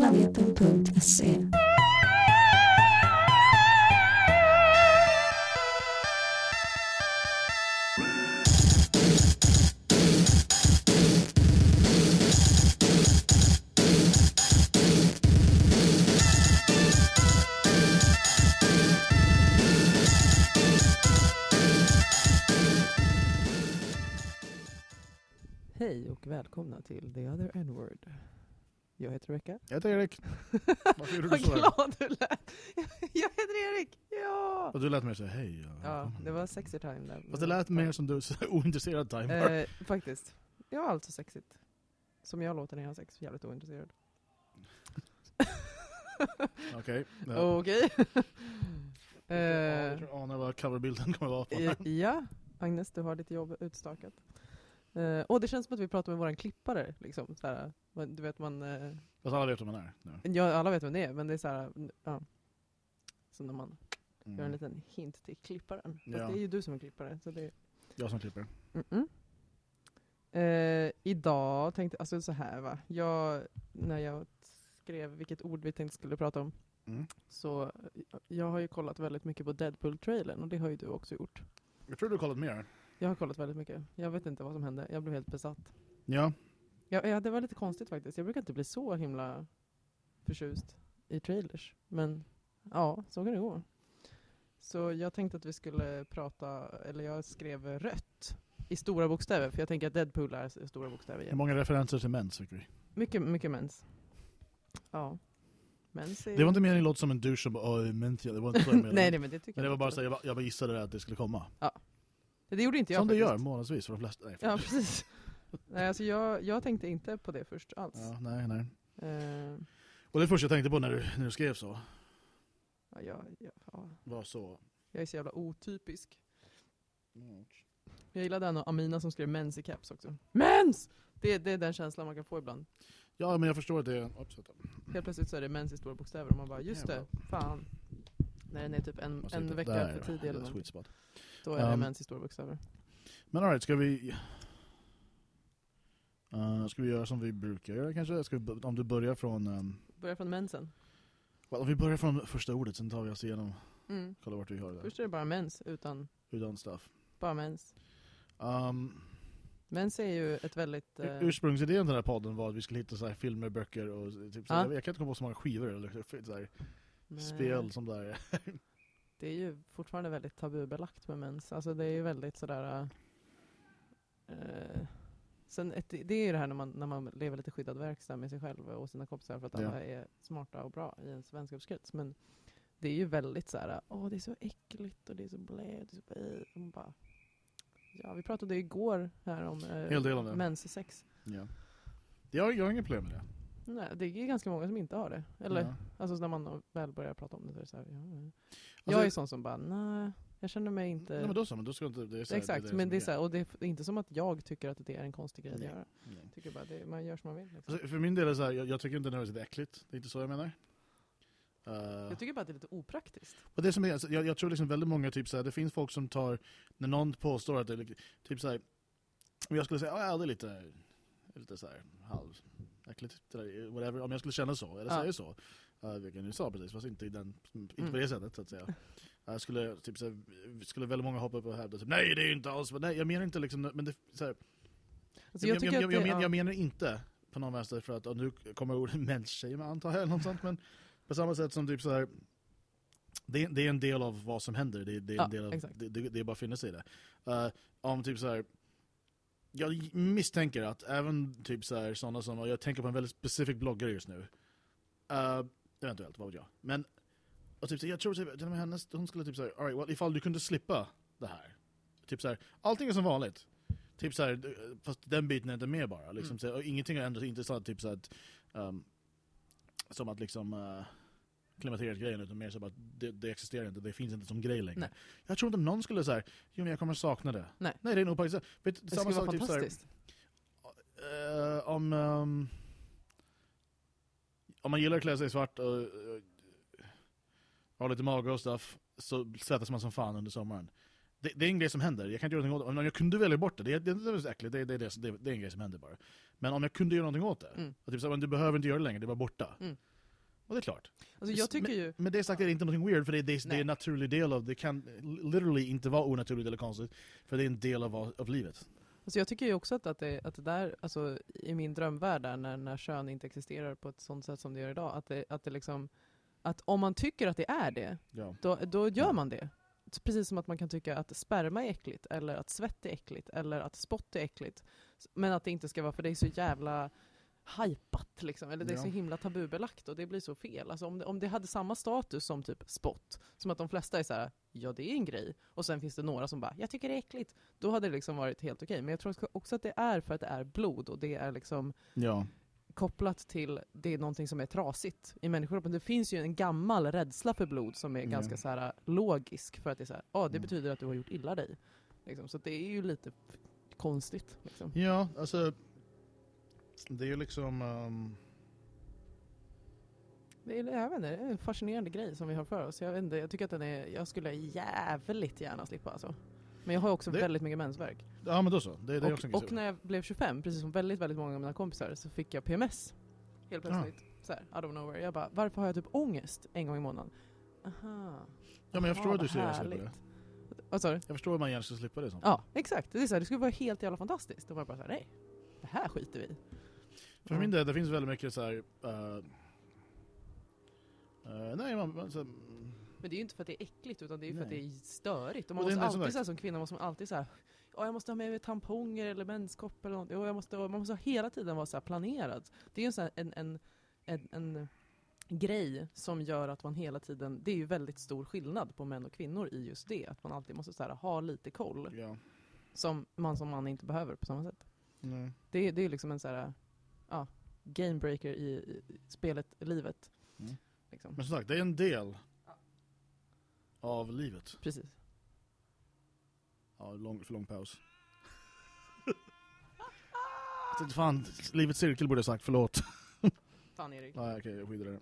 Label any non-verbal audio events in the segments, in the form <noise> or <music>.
planeten.se. Hej och välkomna till The Other N-Word. Jag heter Rebecka. Jag heter Erik. <laughs> Varför gjorde du Vad glad du lät! <laughs> Jag heter Erik! Ja! Och du lät mer säga hej. Ja, Ja, det var sexy time där. Fast det lät mer som du så här ointresserad timer. Eh, faktiskt. Ja, alltså sexigt. Som jag låter när jag har sex, jävligt ointresserad. <laughs> Okej. Ja. Okej. Jag Eh, tror anar vad coverbilden kommer vara på. eh, ja, Agnes, du har ditt jobb utstakat. Eh, och det känns som att vi pratar med våran klippare. Liksom, du vet man... Eh, Fast alla vet vem man är. nu. ja, alla vet vem det är, men det är så här... Ja. När man gör en Mm. liten hint till klipparen. Fast Ja. det är ju du som är klippare. Så det, Jag som klipper. Eh, idag tänkte alltså så här va. Jag, när jag skrev vilket ord vi tänkte skulle prata om. Mm. Så jag har ju kollat väldigt mycket på Deadpool-trailern och det har ju du också gjort. Jag tror du har kollat mer. Jag har kollat väldigt mycket. Jag vet inte vad som hände. Jag blev helt besatt. Ja. Ja, ja, det var lite konstigt faktiskt. Jag brukar inte bli så himla förtjust i trailers. Men ja, så kan det gå. Så jag tänkte att vi skulle prata, eller jag skrev rött i stora bokstäver, för jag tänker att Deadpool är stora bokstäver Hur igen. många referenser till mens fick vi? Mycket, mycket mens. Ja. Mens är... Det var inte mer än låt som en douche som bara "Åh, mens, ja." Det var inte så jag <laughs> menade. nej, nej, men det tycker Men det var bara så jag, jag bara gissade att det skulle komma. Det gjorde inte jag som det faktiskt. gör månadsvis för de flesta. Nej, Ja, precis. <laughs> nej, alltså jag, jag tänkte inte på det först alls. ja, nej, nej. Eh, Och det första jag tänkte på när du, när du skrev så ja, jag, ja, var så. jag är så jävla otypisk. Mm. Jag gillade den och Amina som skrev mens i caps också. Mens! Det, det är den känslan man kan få ibland. Ja, men jag förstår att det vänta. Helt plötsligt så är det mens i stora bokstäver och man bara, just det, fan. När den är typ en, Måste en vecka där, för tidig eller spot. Då är det Um, i stora bokstäver. Men alright, ska vi... Uh, ska vi göra som vi brukar göra kanske? Ska vi, om du börjar från... Um, Börjar från mensen. well, om vi börjar från första ordet, sen tar vi oss igenom, Mm. kolla vart vi har det. Först är det bara mens, utan Utan stuff. bara mens. Um, Mens är ju ett väldigt... eh, Ursprungsidén till den här podden var att vi skulle hitta så här filmer, böcker och typ så Ja. jag, kan inte komma på så många skivor eller så spel som där. <laughs> Det är ju fortfarande väldigt tabubelagt med mens. Alltså det är ju väldigt sådär... Eh, sen ett, det är ju det här när man, när man lever lite skyddad verkstad med sig själv och sina kompisar för att Ja. alla är smarta och bra i ens vänskapskrets. Men det är ju väldigt så här, åh det är så äckligt och det är så blä, det är så blä. Och man bara, ja, vi pratade igår här om eh, menssex. ja. jag, jag har inga problem med det. Nej, det är ganska många som inte har det. Eller, Ja. alltså när man väl börjar prata om det så är det så här, ja. Alltså, jag är sån som bara, nej, jag känner mig inte... Nej men då så, men då ska inte... Det är så här, Exakt, det är men det är så här, och det är inte som att jag tycker att det är en konstig grej att Nej. göra. Nej. Tycker bara det, man gör som man vill. Liksom. Alltså, för min del är så här, jag, jag tycker inte nödvändigtvis det är äckligt. Det är inte så jag menar. Uh, Jag tycker bara att det är lite opraktiskt. och det som är, alltså, jag, jag tror liksom väldigt många, typ så här, det finns folk som tar, när någon påstår att det är typ så här, jag skulle säga, ja det är lite, lite så här, halv äckligt, där, whatever, om jag skulle känna så, eller Ja. säga så, uh, vilket ni sa precis, fast inte, i den, inte Mm. på det sättet så att säga. Uh, skulle, typ, så här, skulle väldigt många hoppa upp och hävda typ, nej det är inte alls, men nej jag menar inte liksom, men det, så här, Alltså, jag, jag, jag, jag, det, men, ja. jag menar inte på någon vänster för att, och nu kommer ordet mensshaming antar jag, eller något sånt, men på samma sätt som typ så här. Det, det är en del av vad som händer, det, det är, Ja, en del av, det, det är bara att finna sig i det. Uh, om typ så här. Jag misstänker att även typ så här, sådana som, jag tänker på en väldigt specifik bloggare just nu. Uh, eventuellt, vad vet jag. Men och typ, så jag tror typ, till och med hennes, hon skulle typ säga, alright, well, ifall du kunde slippa det här. Typ så här, allting är som vanligt. Typ så här, fast den biten är inte med bara. Liksom, Mm. så, och ingenting har ändrats, inte så att, typ så att, um, som att liksom uh, klimakteriet-grejen, utan mer så att det, det existerar inte, det finns inte som grej längre. Nej. Jag tror inte någon skulle säga, jo men jag kommer sakna det. Nej. Nej det är nog faktiskt, vet, Det skulle vara fantastiskt. Eh, om, ehm, om man gillar att klä sig svart och uh, har lite mage och stuff så svettas man som fan under sommaren. det, det är en grej som händer, jag kan inte göra någonting åt det. Om jag kunde välja bort det, det, det, det är äckligt, det, det, det, det, är en grej som händer bara. Men om jag kunde göra någonting åt det, Mm. att typ, så, här, men du behöver inte göra det längre, det är bara borta. Mm. Och det är klart. Alltså jag tycker ju... Men det sagt är det inte någonting weird, för det, det, det är en naturlig del av, det kan literally inte vara onaturligt eller konstigt, för det är en del av, av livet. Alltså jag tycker ju också att, att, det, att det där, alltså i min drömvärld där, när, när kön inte existerar på ett sånt sätt som det gör idag, att det, att det liksom, att om man tycker att det är det, Ja. då, då gör man det. Precis som att man kan tycka att sperma är äckligt, eller att svett är äckligt, eller att spott är äckligt. Men att det inte ska vara, för det är så jävla hypat liksom, eller det är så Ja. himla tabubelagt och det blir så fel. Alltså om det, om det hade samma status som typ spott, som att de flesta är så här: ja det är en grej, och sen finns det några som bara, jag tycker det är äckligt. Då hade det liksom varit helt okej. Men jag tror också att det är för att det är blod och det är liksom ja. kopplat till det är någonting som är trasigt i människokroppen. Det finns ju en gammal rädsla för blod som är Ja. ganska så här logisk för att det är så här, ah, det Mm. betyder att du har gjort illa dig. Liksom. Så det är ju lite konstigt. Liksom. Ja, alltså, det är ju liksom... ehm, Det, är, jag vet inte, det är en fascinerande grej som vi har för oss. Jag, vet inte, jag tycker att den är, jag skulle jävligt gärna slippa alltså. Men jag har också Det- väldigt mycket mensvärk. ja men då så, det, det är också en Och, och när jag blev 25, precis som väldigt, väldigt många av mina kompisar, så fick jag PMS. Helt plötsligt. Så här, out of nowhere. Jag bara, varför har jag typ ångest en gång i månaden? Aha. Ja men jag förstår Aha, att du ser det, slipper det. Vad sa du? Jag förstår att man gärna ska slippa det. Sånt. Ja, exakt. Det, är så här, det skulle vara helt jävla fantastiskt. Var jag bara såhär, nej. Det här skiter vi i. För min del, det finns väldigt mycket så här. eh, eh, nej, man, man, så, här, Men det är ju inte för att det är äckligt, utan det är ju för att det är störigt. Och Och man är måste alltid, så här, som kvinna, måste man alltid säga Ja, jag måste ha med mig tamponger eller menskopp eller något. Och jag måste, man måste hela tiden vara så här planerad. Det är ju så här en, en, en, en grej som gör att man hela tiden, det är ju väldigt stor skillnad på män och kvinnor i just det. Att man alltid måste så här, ha lite koll. ja. Som man som man inte behöver på samma sätt. Nej. Det, är- det är liksom en så här, ja, gamebreaker i, i spelet, livet. Mm. Liksom. Men som sagt, det är en del av livet. Precis. Ja, lång, för lång paus. Jag Fan, livets cirkel borde jag sagt, förlåt. Fan Erik. Nej, okej, jag skiter i det.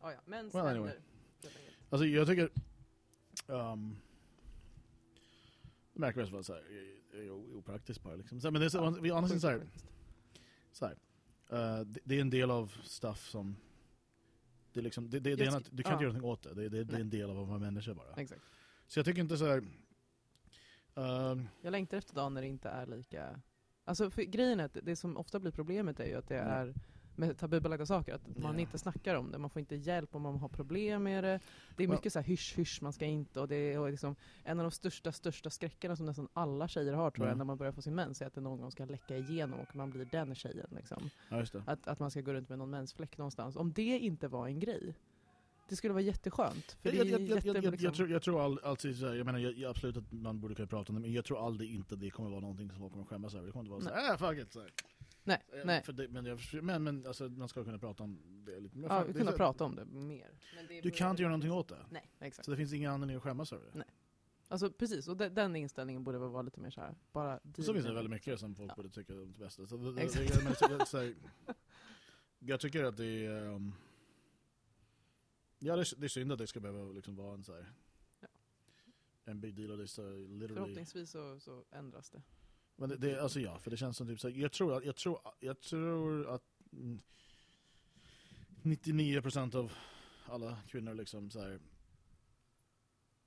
Ah, ja. Men Well, anyway. Alltså jag tycker... Um, det märker mest vara så här, är- opraktiskt bara liksom. Så, men det är så, vi sidan så här, så här eh, det, det är en del av stuff som... Det är liksom, det, det, det är sk- du kan inte göra någonting åt det. Det, det, det är en del av att vara människa bara. Exakt. Så jag tycker inte så här... ehm, Jag längtar efter dagen när det inte är lika... Alltså för grejen är att det som ofta blir problemet är ju att det Ja. är med tabubelagda saker, att man Ja. inte snackar om det, man får inte hjälp om man har problem med det. Det är mycket så här hysch hysch, man ska inte, och det är liksom en av de största, största skräckarna som nästan alla tjejer har tror Ja. jag, när man börjar få sin mens, är att det någon gång ska läcka igenom och man blir den tjejen. Liksom. ja. Att, att man ska gå runt med någon mensfläck någonstans. Om det inte var en grej, det skulle vara jätteskönt. För Jag, jag, jag, jätte, jag, liksom, jag, tror, jag tror all, alltid så här, jag menar jag, absolut att man borde kunna prata om det, men jag tror aldrig inte det kommer vara någonting som folk kommer skämmas över. Det kommer inte vara såhär, äh, fuck it! Så här. Nej, Eh, nej. För det, men jag, men, men alltså, man ska kunna prata om det lite. Men Ja, vi kunna så- prata om det mer. Det Du kan inte göra någonting åt det. Nej, exakt. Så det finns ingen anledning att skämmas över det. Nej. Alltså precis, och de, den inställningen borde vara lite mer så här. bara deal Så finns det väldigt mycket som folk Ja. borde tycka är det bästa. Så det, Exakt. jag, men, så, så här, jag tycker att det är... Um, ja, det är, det är synd att det ska behöva liksom vara en så här, Ja. En big deal och det är så literally... Förhoppningsvis så, så ändras det. Men det, det, alltså ja, för det känns som typ så här, jag tror att, jag tror, jag tror att mm, 99% av alla kvinnor liksom så här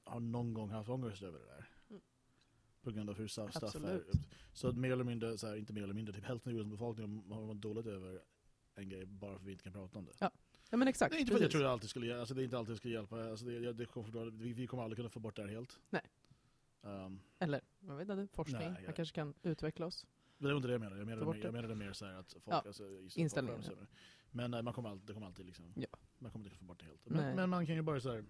har någon gång haft ångest över det där. Mm. På grund av hur stuff är. Så att mer eller mindre, så här, inte mer eller mindre, typ hälften av jordens befolkning har mått dåligt över en grej bara för att vi inte kan prata om det. Ja, men exakt. Det är inte för att jag tror det alltid skulle, alltså det är inte alltid skulle hjälpa, alltså det, det kommer, vi, vi kommer aldrig kunna få bort det här helt. Nej. Um, Eller, jag vet inte, forskning. Nej, Man jag- kanske kan utveckla oss. Det var inte det jag menade. Jag menade, mer, det. jag menade mer så att folk... Ja, Alltså, inställningen, folk det. Men eh, man kommer alltid, det kommer alltid liksom... Ja. Man kommer inte få bort det helt. Nej. Men, men man kan ju bara så här...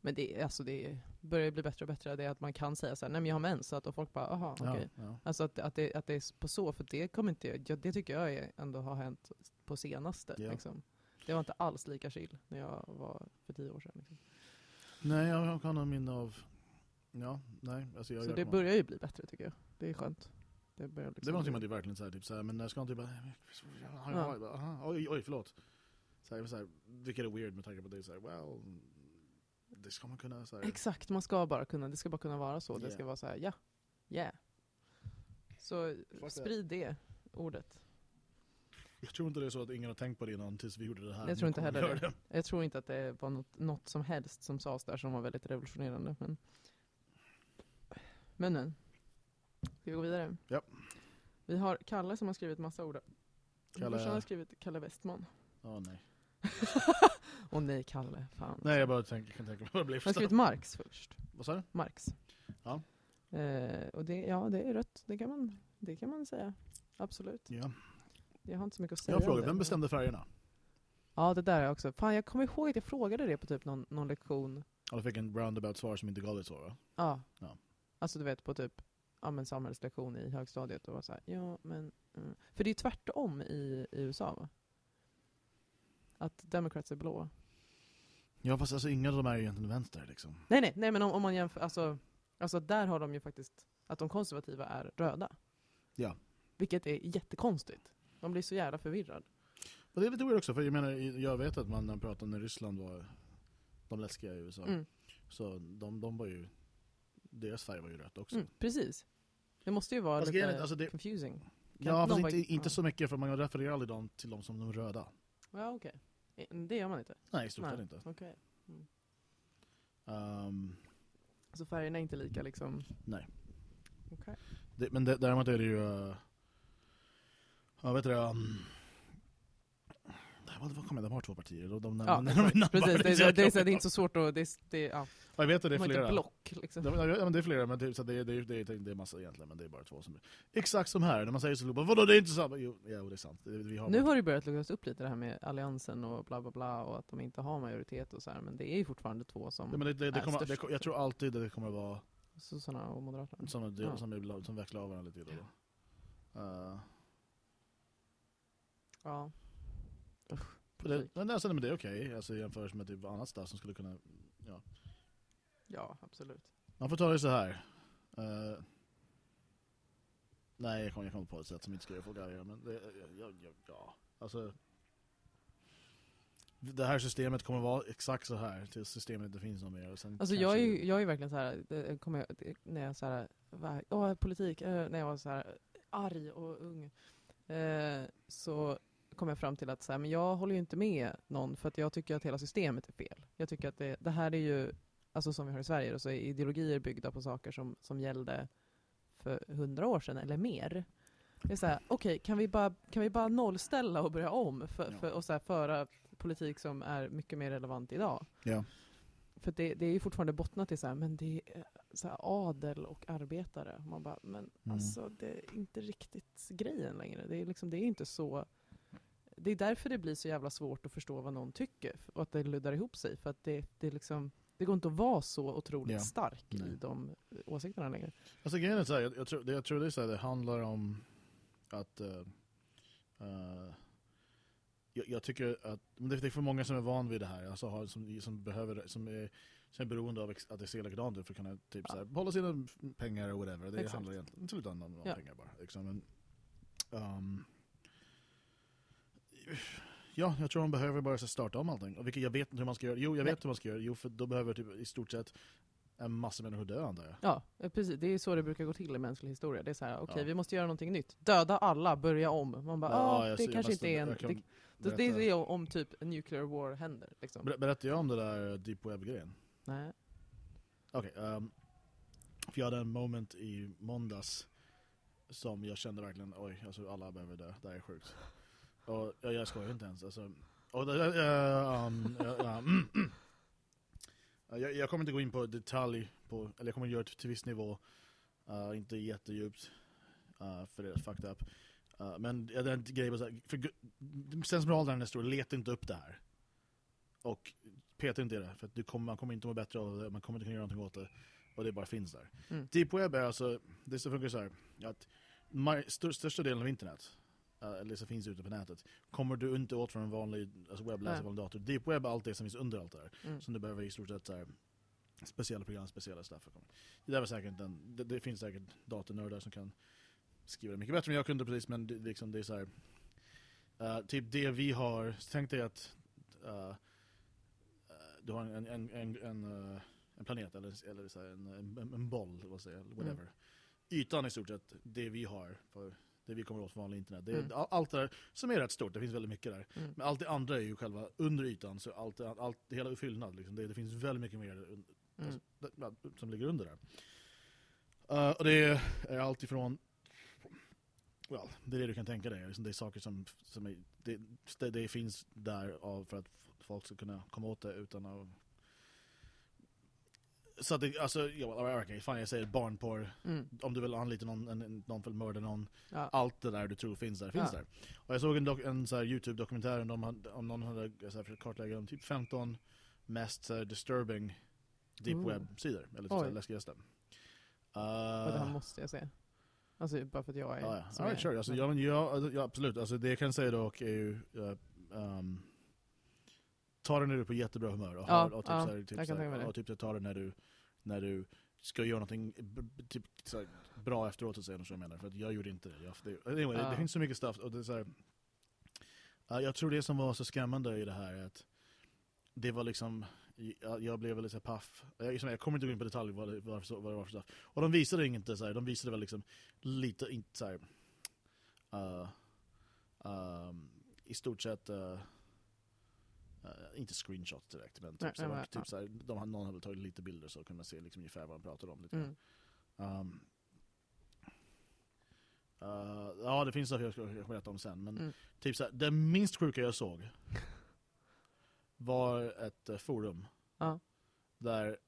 Men det, är- alltså det är- börjar bli bättre och bättre. Det är att man kan säga så här, nej men jag har mens. Så att, och folk bara, aha, okej. Ja, ja. Alltså att, att, det, att det är på så, för det kommer inte, ja, det tycker jag är, ändå har hänt på senaste. Ja. Liksom. Det var inte alls lika chill när jag var för tio år sedan. Liksom. Nej, jag kan ha minne av... Ja, nej. Alltså jag, Så jag det börjar ju bli bättre tycker jag. Det är skönt. Det, börjar liksom Det var någonting man typ verkligen såhär, typ såhär, men jag ska inte bara... Ja. Oj, oj, förlåt. Så här, så här, vilket är weird med tanke på det. Så här, well, det ska man kunna så här, Exakt, man ska bara kunna, det ska bara kunna vara så. Det Yeah. ska vara så här, ja, yeah. Så that. sprid det ordet. Jag tror inte det är så att ingen har tänkt på det innan tills vi gjorde det här. Jag tror inte heller det. Jag tror inte att det var något, något som helst som sades där som var väldigt revolutionerande. Men, men, men. Ska vi gå vidare? Ja. Vi har Kalle som har skrivit massa ord. Kalle- Brorsan har skrivit Kalle Westman. Åh nej. <laughs> Åh nej, Kalle. Fan. Nej, jag bara tänker, kan tänka mig vad det blir Han har skrivit. Marx först. Vad sa du? Marx. Ja. Eh, och det, ja, det är rött. Det kan man, det kan man säga. Absolut. Ja. Jag har inte så mycket att säga Jag frågar, vem bestämde färgerna? Ja, det där är också. Fan, jag kommer ihåg att jag frågade det på typ någon, någon lektion. Ja, du fick en roundabout svar som inte gav dig ett svar va? Ja. Ja. Alltså du vet på typ ja, men samhällslektion i högstadiet och var så här, ja men... Mm. För det är tvärtom i, i USA va? Att Democrats är blå. Ja fast alltså ingen av dem är ju egentligen vänster liksom. Nej nej, nej men om, om man jämför, alltså, alltså där har de ju faktiskt, att de konservativa är röda. Ja. Vilket är jättekonstigt. Man blir så jävla förvirrad. Och det är lite weird också, för jag menar, jag vet att man när man pratar när Ryssland var de läskiga i USA. Mm. Så de, de var ju, deras färg var ju rött också. Mm, precis. Det måste ju vara Alltså, lite alltså, det- confusing. Ja, någon fast inte, inte ja. så mycket för man refererar aldrig dem till dem som de röda. Ja okej. Eh, Det gör man inte? Nej, i stort sett inte. Okej. Mm. Um, Så färgerna är inte lika liksom... Nej. Det, men det, däremot är det ju, uh, ja vet du det, um, vad, vad kommer jag, de har två partier. De, de, Ja, de, de, de, Precis, det, det, det, det är inte så svårt att... Det, det, ja, Ja, jag vet att det de är flera. inte block liksom. Men- ja, men det är flera, men det, så det, det, det, det, det är massa egentligen, men det är bara två som Exakt som här, när man säger så, bara, vadå det är inte samma? Jo, ja, det är sant. Det, vi har Nu har det börjat luckras upp lite det här med alliansen och bla bla bla och att de inte har majoritet och så här, men det är ju fortfarande två som ja, men det, det, det kommer, det, jag tror alltid det kommer vara sossarna och moderaterna. som, det, Ja. som, är, som växlar av varandra lite då. då. Uh, Ja. Usch, det, politik. men alltså, men det är okej, alltså, jämfört med typ annat stuff som skulle kunna... Ja. Ja, absolut. Man får ta det så här. Eh, nej, jag kommer jag inte på ett sätt som inte ska göra folk arga, men det, ja, ja, ja, alltså... Det här systemet kommer vara exakt så här tills systemet inte finns någon mer. Och sen Alltså jag är ju jag är verkligen så här, det kommer jag, när jag så här, var, åh, politik, eh, när jag var så här arg och ung, eh, så kom jag fram till att så här, men jag håller ju inte med någon för att jag tycker att hela systemet är fel. Jag tycker att det, det här är ju, alltså som vi har i Sverige, så är ideologier byggda på saker som, som gällde för hundra år sedan eller mer. Det är så här, okej, kan, vi bara, kan vi bara nollställa och börja om för, för, och så här, föra politik som är mycket mer relevant idag? Ja. För det, det är ju fortfarande bottnat i så här, men det är så här, adel och arbetare. Man bara, men Mm. alltså det är inte riktigt grejen längre. Det är liksom, det är inte så. Det är därför det blir så jävla svårt att förstå vad någon tycker och att det luddar ihop sig. För att det, det liksom, det går inte att vara så otroligt Ja. stark Nej. i de åsikterna längre. Alltså grejen är så här, jag, jag, tror, det, jag tror det så här, det handlar om att eh, eh, jag, jag tycker att, men det, är för många som är van vid det här, alltså har, som, som behöver, som är, som är beroende av att det ser likadant ut för att kunna typ, Ja. så här, behålla sina pengar och whatever. Det Exakt. handlar egentligen slutändan om Ja. pengar bara. Liksom. Men, ehm, ja, jag tror man behöver bara starta om allting. Och vilket jag vet inte hur man ska göra. Jo, jag Nej. vet hur man ska göra. Jo, för då behöver typ i stort sett en massa människor dö antar jag. Ja, eh, precis. Det är så det brukar gå till i mänsklig historia. Det är så här, okej Ja. vi måste göra någonting nytt. Döda alla, börja om. Man bara, Ja, ah, det ser- kanske inte är en... Det, kan det, är berätta. om typ nuclear war händer. Liksom. Ber- Berättade jag om det där deep web-grejen? Nej. Okej, ehm, för jag hade en moment i måndags som jag kände verkligen, oj, alltså alla behöver dö, det här är sjukt. Och jag, jag skojar inte ens. Alltså, och, eh, um, mm. jag, jag kommer inte gå in på detalj, på, eller jag kommer göra det till viss nivå, uh, inte jättedjupt, uh, för det är fucked up. Uh, men den grejen var så här, för gu- sensmoralen här historien, leta inte upp det här. Och peta inte i det, för att du kommer, man kommer inte må bättre av det, man kommer inte kunna göra någonting åt det. Och det bara finns där. Mm. Deep web är alltså, det så funkar så här, att stör, största delen av internet, eller som finns ute på nätet, kommer du inte åt från en vanlig alltså webbläsare, vanlig dator. Deep web är allt det som finns under allt det här. Mm. Som du behöver i stort sett så här, speciella program, speciella stuff. Det, där var säkert en, det, det finns säkert datornördar som kan skriva det mycket bättre än jag kunde precis, men det, liksom, det är så här, eh, typ det vi har, tänk dig att eh, eh, du har en, en, en, en, eh, en planet eller, eller så här, en, en, en boll, vad säger, whatever. Ytan är i stort sett det vi har, för det vi kommer åt från vanlig internet. Det är, Mm. all- Allt det där, som är rätt stort, det finns väldigt mycket där. Mm. Men allt det andra är ju själva under ytan, så allt, allt hela fyllnad, liksom, det, det finns väldigt mycket mer Mm. det- ja, som ligger under där. Eh, och det är allt ifrån well, det är det du kan tänka dig. Liksom det är saker som, som är, det, det, finns där av för att folk ska kunna komma åt det utan att så att det, alltså, ja, well, okay, fan jag säger barnporr, Mm. om du vill anlita någon, en, någon för att mörda någon, Ja. allt det där du tror finns där, finns Ja. där. Och jag såg en, en så YouTube-dokumentär om, om någon hade så här, försökt kartlägga de typ 15 mest så här, disturbing deep Ooh. web-sidor, eller så här, Oj. läskigaste. Uh, Och det här måste jag se. Alltså bara för att jag är... Ja, ja. All jag right, är. sure. Alltså, ja, men, ja, alltså, ja, absolut. Alltså, det jag kan säga dock är ju... Uh, um, ta det när du är på jättebra humör. Och, Ja, och typ, ja, så här, typ, jag kan så här, och typ så ta det när du, när du ska göra någonting typ, så här, bra efteråt, så säger de så jag menar. För att jag gjorde inte det. Jag, det, anyway, det, Ja. det finns så mycket stuff. Och det är uh, jag tror det som var så skrämmande i det här är att det var liksom... Jag, jag blev väldigt så paff. Jag, liksom, jag kommer inte gå in på detaljer vad det, vad, det- vad det var för stuff. Och de visade inte så här, de visade väl liksom lite, inte så här, uh, um, i stort sett uh, uh, inte screenshots direkt men typ, Nej, så nej, var, typ så här, de, hade- någon hade tagit lite bilder så kunde man se liksom ungefär vad de pratade om. Lite. Mm. Um, uh, ja, det finns saker jag ska berätta om sen. Men Mm. typ så här, det minst sjuka jag såg <laughs> var ett eh, forum Ja. där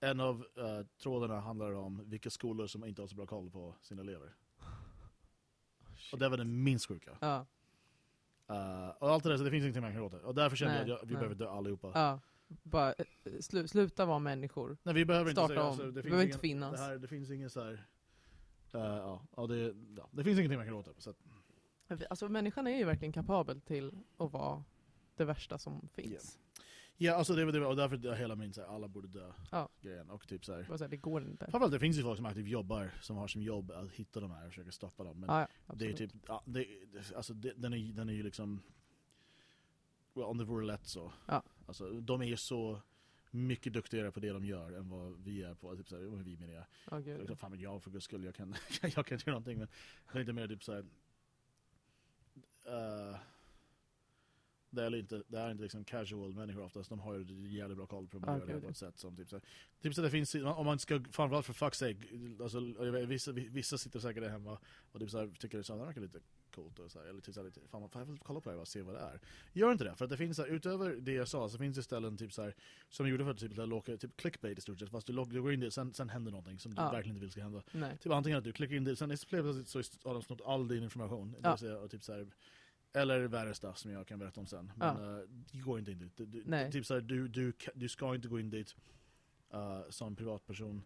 en av eh, trådarna handlar om vilka skolor som inte har så bra koll på sina elever. <laughs> Och det var det minst sjuka. Uh, och allt det där, så det finns ingenting man kan göra åt det. Och därför kände Nej, jag att jag, vi nej. behöver dö allihopa. ja. Bara eh, slu, sluta vara människor. Nej, vi behöver Starta inte säga, om. alltså, det finns behöver ingen, inte finnas. Det, här, det finns ingen så här... eh, ja, ja, det, ja, det finns ingenting man kan åt det. Så att, Alltså människan är ju verkligen kapabel till att vara det värsta som finns. Ja, alltså det, var- det, var- och därför är hela min så här, alla borde dö Ja. grejen. Och typ så här, Bara så här, det går inte. framförallt det finns ju folk som aktivt jobbar, som har som jobb att hitta de här och försöka stoppa dem. Men Ja, ja, det är typ, ja, det, det- alltså det, den, är, den är ju liksom, well, om det vore lätt så. Ja. Alltså, de är ju så mycket duktigare på det de gör än vad vi är på, typ så här, vad vi menar jag. Ja, Så gud. liksom, fan men jag för guds skull, jag kan, <laughs> jag kan göra någonting. Men det är inte mer typ såhär... Uh, det är inte, det är inte liksom casual människor oftast, de har ju jävligt bra koll på hur man Ja, gör det på ett sätt som typ såhär. Typ så det finns, om man ska, framförallt för fuck's sake, alltså, vet, vissa, vissa sitter säkert där hemma och typ tycker det, så, här, det verkar lite coolt och så här, eller typ såhär, lite, fan man får kolla på det här och se vad det är. Gör inte det, för att det finns så här, utöver det jag sa så finns det ställen typ såhär, som gjorde för att typ, locka, typ clickbait i stort sett, fast du, loggar- du går in dit, sen, sen händer någonting som du Ja. verkligen inte vill ska hända. Nej. Typ antingen att du klickar in det, sen helt plötsligt så har de snott all din information. Det Ja. vill säga, och typ så här, eller värre stuff som jag kan berätta om sen. Men uh, du går inte in dit. Du, du, typ så här, du, du, du ska inte gå in dit uh, som privatperson.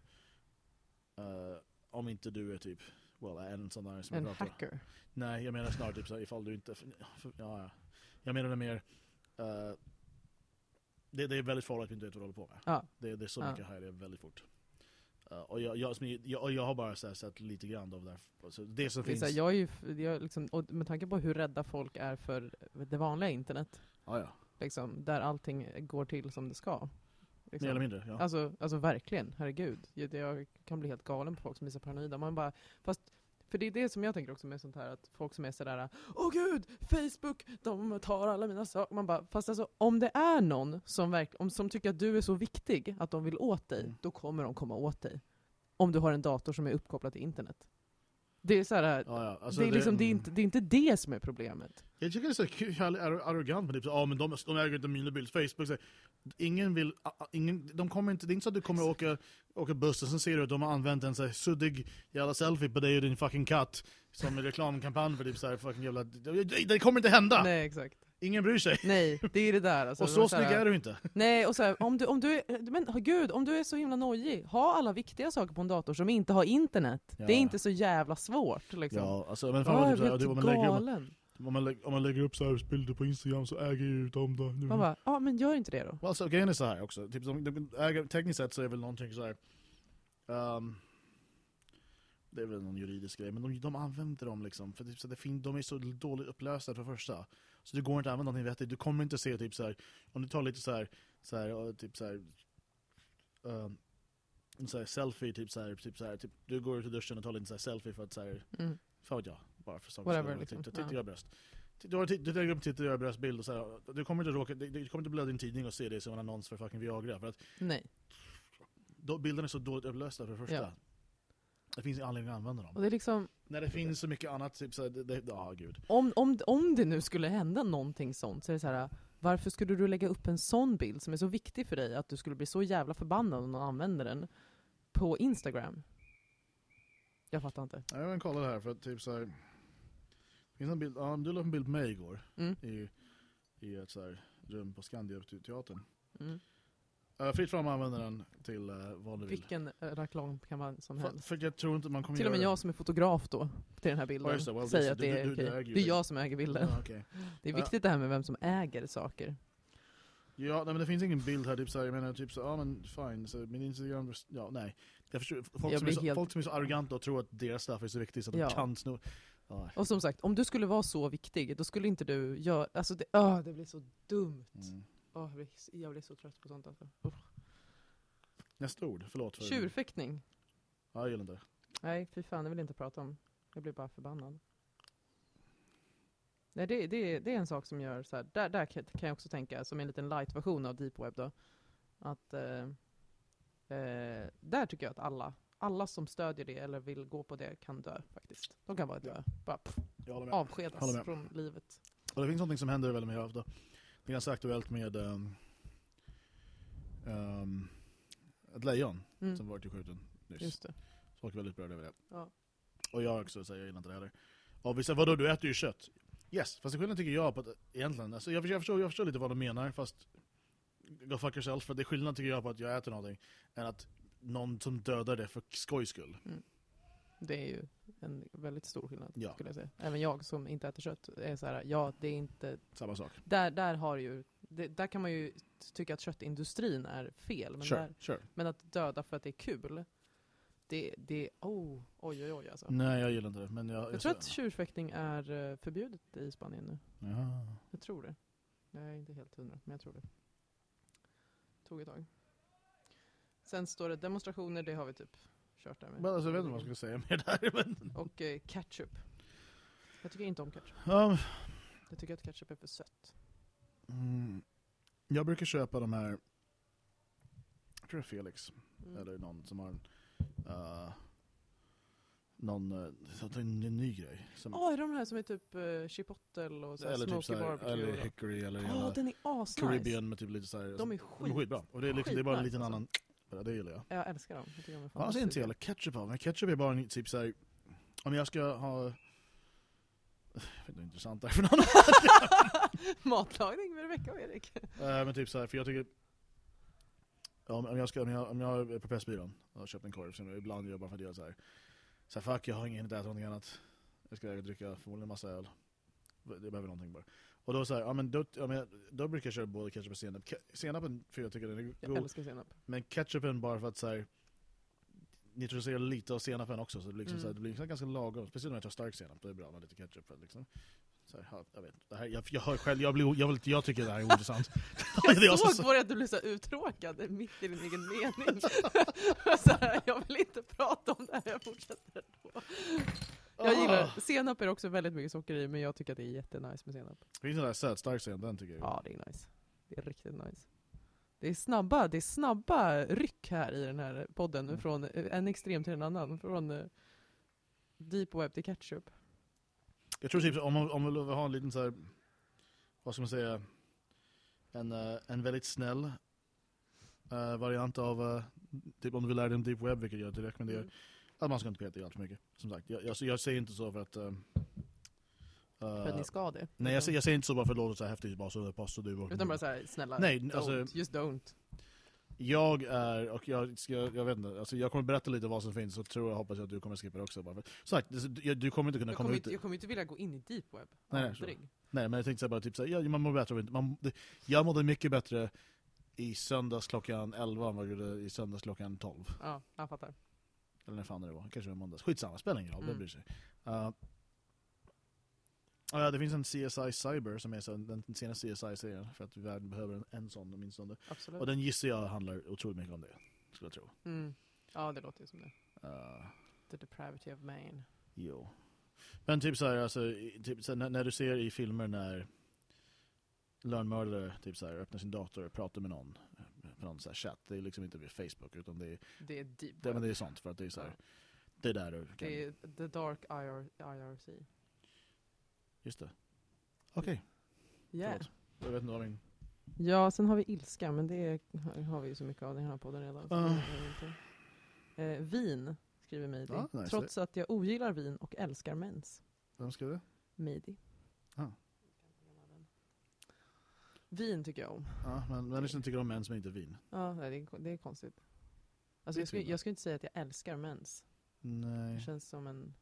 Uh, om inte du är typ, well, en sån där som En jag pratar hacker. Nej, jag menar snarare typ så här, ifall du inte... För, för, ja, ja. Jag menar det mer... eh, det, det är väldigt farligt att du inte vet vad du håller på med. Ja. Det, det är så Ja. mycket här, det är väldigt fort. Eh, och jag, jag, jag, jag har bara så sett lite grann av det. Alltså, det som Det finns... så här, jag är ju, jag liksom, och med tanke på hur rädda folk är för det vanliga internet, ja, ja. liksom, där allting går till som det ska. Liksom. Mer eller mindre, ja. Alltså, alltså verkligen, herregud. Jag, jag kan bli helt galen på folk som är så paranoida. Man bara, fast, för det är det som jag tänker också med sånt här, att folk som är sådär Åh gud, Facebook, de tar alla mina saker. Man bara, fast alltså om det är någon som, verk, om, som tycker att du är så viktig att de vill åt dig, Mm. då kommer de komma åt dig. Om du har en dator som är uppkopplad till internet. Det är så här, ja, ja. Alltså, det, är liksom, det, är mm. inte, det är inte det som är problemet. Jag tycker det är så kul, arrogant med typ så, ja men de, de äger inte mina bilder, Facebook säger Ingen vill, ingen, de kommer inte, det är inte så att du kommer åka, åka buss och sen ser du att de har använt en så här suddig jävla selfie på dig och din fucking katt Som en reklamkampanj för typ så här fucking jävla, det, det kommer inte hända! Nej, exakt. Ingen bryr sig! Nej, det är det där. Alltså, och så var snygg är du inte! Nej, och så här, om du, om du är, men gud, om du är så himla nojig, ha alla viktiga saker på en dator som inte har internet. Ja. Det är inte så jävla svårt liksom. Ja, alltså men fan jag typ så blir om, helt galen. Om, man lägger, om man lägger upp så här bilder på Instagram så äger ju de det. Man bara, ja men gör inte det då. Alltså, grejen är så här också, typ, som, de äger, tekniskt sett så är väl någonting så här. ehm, det är väl någon juridisk grej, men de, de använder dem liksom, för typ, så det fin, de är så dåligt upplösta för första. Så det går inte att använda någonting vettigt, du kommer inte se typ så här, om du tar lite så här så här, typ så här, en så här selfie, typ så här, typ så här, typ, du går ut ur duschen och tar så här selfie för att så här, Mm. fan vet jag, bara för sakens Whatever, liksom. titta, titta Ja. bröst. Du, har, lägger upp titta göra bröstbild och så här, du kommer inte råka, du, kommer inte blöda din tidning och se det som en annons för fucking Viagra, för att Nej. då, bilderna är så dåligt upplösta för det första. Ja. Det finns ingen anledning att använda dem. Och det är liksom, När det finns så mycket annat, typ såhär, det, det, ja gud. om, om, om det nu skulle hända någonting sånt så är det så här. Varför skulle du lägga upp en sån bild som är så viktig för dig att du skulle bli så jävla förbannad om någon använder den på Instagram? Jag fattar inte. Jag vill kolla det här för att typ såhär, det finns en bild, ja, du la en bild på mig igår Mm. i, i ett såhär rum på Skandia-teatern. Mm. Uh, fritt fram använda den till uh, vad du vill. Vilken reklamkampanj som För, helst. för jag tror inte man kommer Till och med jag som är fotograf då, till den här bilden, just det. Well, säger att det du- är du- ju Det är jag som äger bilden. Ja, okej. Det är viktigt det här med vem som äger saker. Ja, nej, men det finns ingen bild här, typ såhär, jag menar typ så, ja men fine, så min Instagram, ja nej. Jag förstår, folk, Jag som är så, helt- folk som är så arroganta och tror att deras stuff är så viktigt så att Ja. de kan sno... Ja. Och som sagt, om du skulle vara så viktig, då skulle inte du göra... Alltså det, öh, det blir så dumt. Mm. Åh, jag, blir, jag blir så trött på sånt alltså. Usch. Nästa ord, förlåt. För, Tjurfäktning. Ja, jag gillar inte det. Nej, fy fan, det vill jag inte prata om. Jag blir bara förbannad. Nej, det, det, det är en sak som gör så här. Där, där kan kan jag också tänka, som en liten light-version av deep web då, att eh, eh, där tycker jag att alla, alla som stödjer det eller vill gå på det kan dö faktiskt. De kan bara dö, bara pff, avskedas från livet. Och det finns något som händer väldigt mycket ofta. Det är ganska aktuellt med um, um, ett lejon Mm. som varit i skjuten nyss. Just det. Folk är väldigt berörda över det. Ja. Och jag också säger jag gillar inte det heller. Och vi säger, vadå du äter ju kött? Yes, fast skillnaden tycker jag på att egentligen, alltså jag, jag, förstår, jag förstår lite vad de menar fast go fuck yourself, för det är skillnad tycker jag på att jag äter någonting än att någon som dödar det för skojs skull. Det är ju en väldigt stor skillnad, Ja. skulle jag säga. Även jag som inte äter kött är så här, ja, det är inte... Samma sak. Där, där har ju... Det, där kan man ju tycka att köttindustrin är fel, men, sure, där, sure. men att döda för att det är kul, det, det oh, oj oj oj alltså. Nej jag gillar inte det. Men jag, Jag tror att tjurfäktning är eh, förbjudet i Spanien nu. Jaha. Jag tror det. Jag är inte helt hundra, men jag tror det. Tog ett tag. Sen står det demonstrationer, det har vi typ kört där med. Men alltså, jag vet inte vad jag ska säga mer där. Men, Och eh, ketchup. Jag tycker inte om ketchup. ja, Jag tycker att ketchup är för sött. mm, jag brukar köpa de här, jag tror det är Felix, Mm. eller någon som har en, uh, någon, uh, en, ny grej. Ja, är det de här som är typ uh, chipotle och så här eller typ smoky såhär, barbecue? eller Hickory eller gärna den är asnice. Caribbean med typ lite såhär, De är de skit. är skitbra. Och det är, liksom, det är bara en liten Skitnice, annan, ja, det gillar jag. Jag älskar dem. Jag tycker de är fan Annars är det inte så jävla ketchup av, men ketchup är bara en, typ såhär, om jag ska ha, jag vet inte intressant det är för någon. <laughs> Matlagning med Rebecca och Erik. Eh, men typ såhär, för jag tycker om, om, jag ska, om, jag, om jag är på Pressbyrån och har köpt en korv, så ibland gör jag bara för att göra såhär så här, fuck jag har ingen inte äta någonting annat Jag ska dricka förmodligen massa öl Jag behöver någonting bara Och då så här, ja men då, ja, men då brukar jag köra både ketchup och senap Ke- Senapen, för jag tycker den är Jag god älskar senap. Men ketchupen bara för att såhär Neutralisera lite av senapen också, så det, liksom, Mm. så här, det blir ganska lagom Speciellt om jag tar stark senap, då är det bra med lite ketchup för liksom så här, ja, jag vet det här, jag, jag hör själv, jag, blir, jag, jag tycker det här är ointressant <laughs> <laughs> Jag såg på dig att du blev så här uttråkad mitt i din egen mening. <laughs> så här, jag vill inte prata om det här, jag fortsätter ändå. Jag gillar, senap är också väldigt mycket socker i, men jag tycker att det är jättenice med senap. Finns det där söt stark senap, den tycker jag Ja, det är nice. Det är riktigt nice. Det är snabba, det är snabba ryck här i den här podden, Mm. från eh, en extrem till en annan. Från eh, deep web till ketchup. Jag tror typ om man, om man vill ha en liten så här, vad ska man säga, en, eh, en väldigt snäll eh, variant av, eh, typ om du vill lära dig om deep web, vilket jag inte rekommenderar, Mm. Att man ska inte peta i allt för mycket. Som sagt, jag, jag, jag säger inte så för att... eh, För att ni ska det. nej, jag, säger- jag säger inte så bara för att låta så här häftigt, bara så pass och du och- Utan bara såhär, snälla, Nej, don't, alltså- just don't. Jag är, och jag, ska, jag vet inte, alltså jag kommer berätta lite vad som finns och tror jag hoppas jag att du kommer skippa det också. Bara för, sagt, du, du kommer inte kunna Jag komma kommer, ut... inte, jag kommer inte vilja gå in i deep web. Nej, nej, Aldrig. Nej men jag tänkte så här bara typ så här, ja, man mår bättre. Man, det, jag mådde mycket bättre i söndags klockan 11 än vad jag gjorde i söndags klockan 12. Ja, jag fattar. Eller när fan det var, kanske var måndags. Skitsamma, spelar ingen roll, Mm. bryr sig. Uh, Ja, det finns en CSI Cyber som är så, den senaste CSI-serien för att världen behöver en, en sån åtminstone. Absolut. Och den gissar jag handlar otroligt mycket om det, skulle jag tro. Mm. Ja, det låter ju som det. Uh, The depravity of man. jo. Men typ så här, alltså, typ så här, när, när du ser i filmer när lönnmördare typ så här, öppnar sin dator och pratar med någon på någon så här chatt, det är liksom inte via Facebook utan det är, Det är deep det, men det är sånt för att det är så här, Ja. det är där du kan, Det är the dark IR, IRC. just det. Okej, Yeah. förlåt. Jag vet inte vad min... Ja, sen har vi ilska, men det har vi ju så mycket av den här podden redan. Ah. är inte. Eh, vin, skriver Meidi. Ja, nice. Trots att jag ogillar vin och älskar mens. Vem skrev det? Meidi. Ah. Vin tycker jag om. Ja, men människan tycker om män som inte är vin. Ja, nej, det är, det är konstigt. Alltså Det jag, skulle, jag skulle inte säga att jag älskar mens. Det Nej. känns som en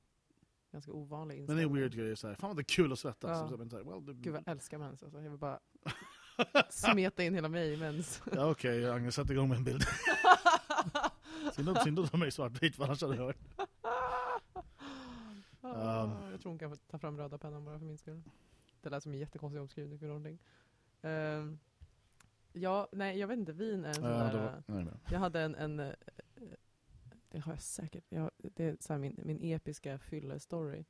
ganska ovanlig Men inställning. det är weird grejer såhär, fan vad det är kul att svettas. Ja. Så, men, well, det, Gud vad jag älskar mens alltså. Jag vill bara <laughs> smeta in hela mig i mens. ja, Okej, Agnes, sätt igång med en bild. <laughs> synd att de är svartvit, för annars hade jag hört. Ah, Um. jag tror hon kan ta fram röda pennan bara för min skull. Det lät som en jättekonstig omskrivning för någonting. Ehm, ja, nej jag vet inte, vin är en sån Ja, där, då, eh, nej, men. Jag hade en, en eh, det har jag säkert, jag, det är så min, min episka fyllestory.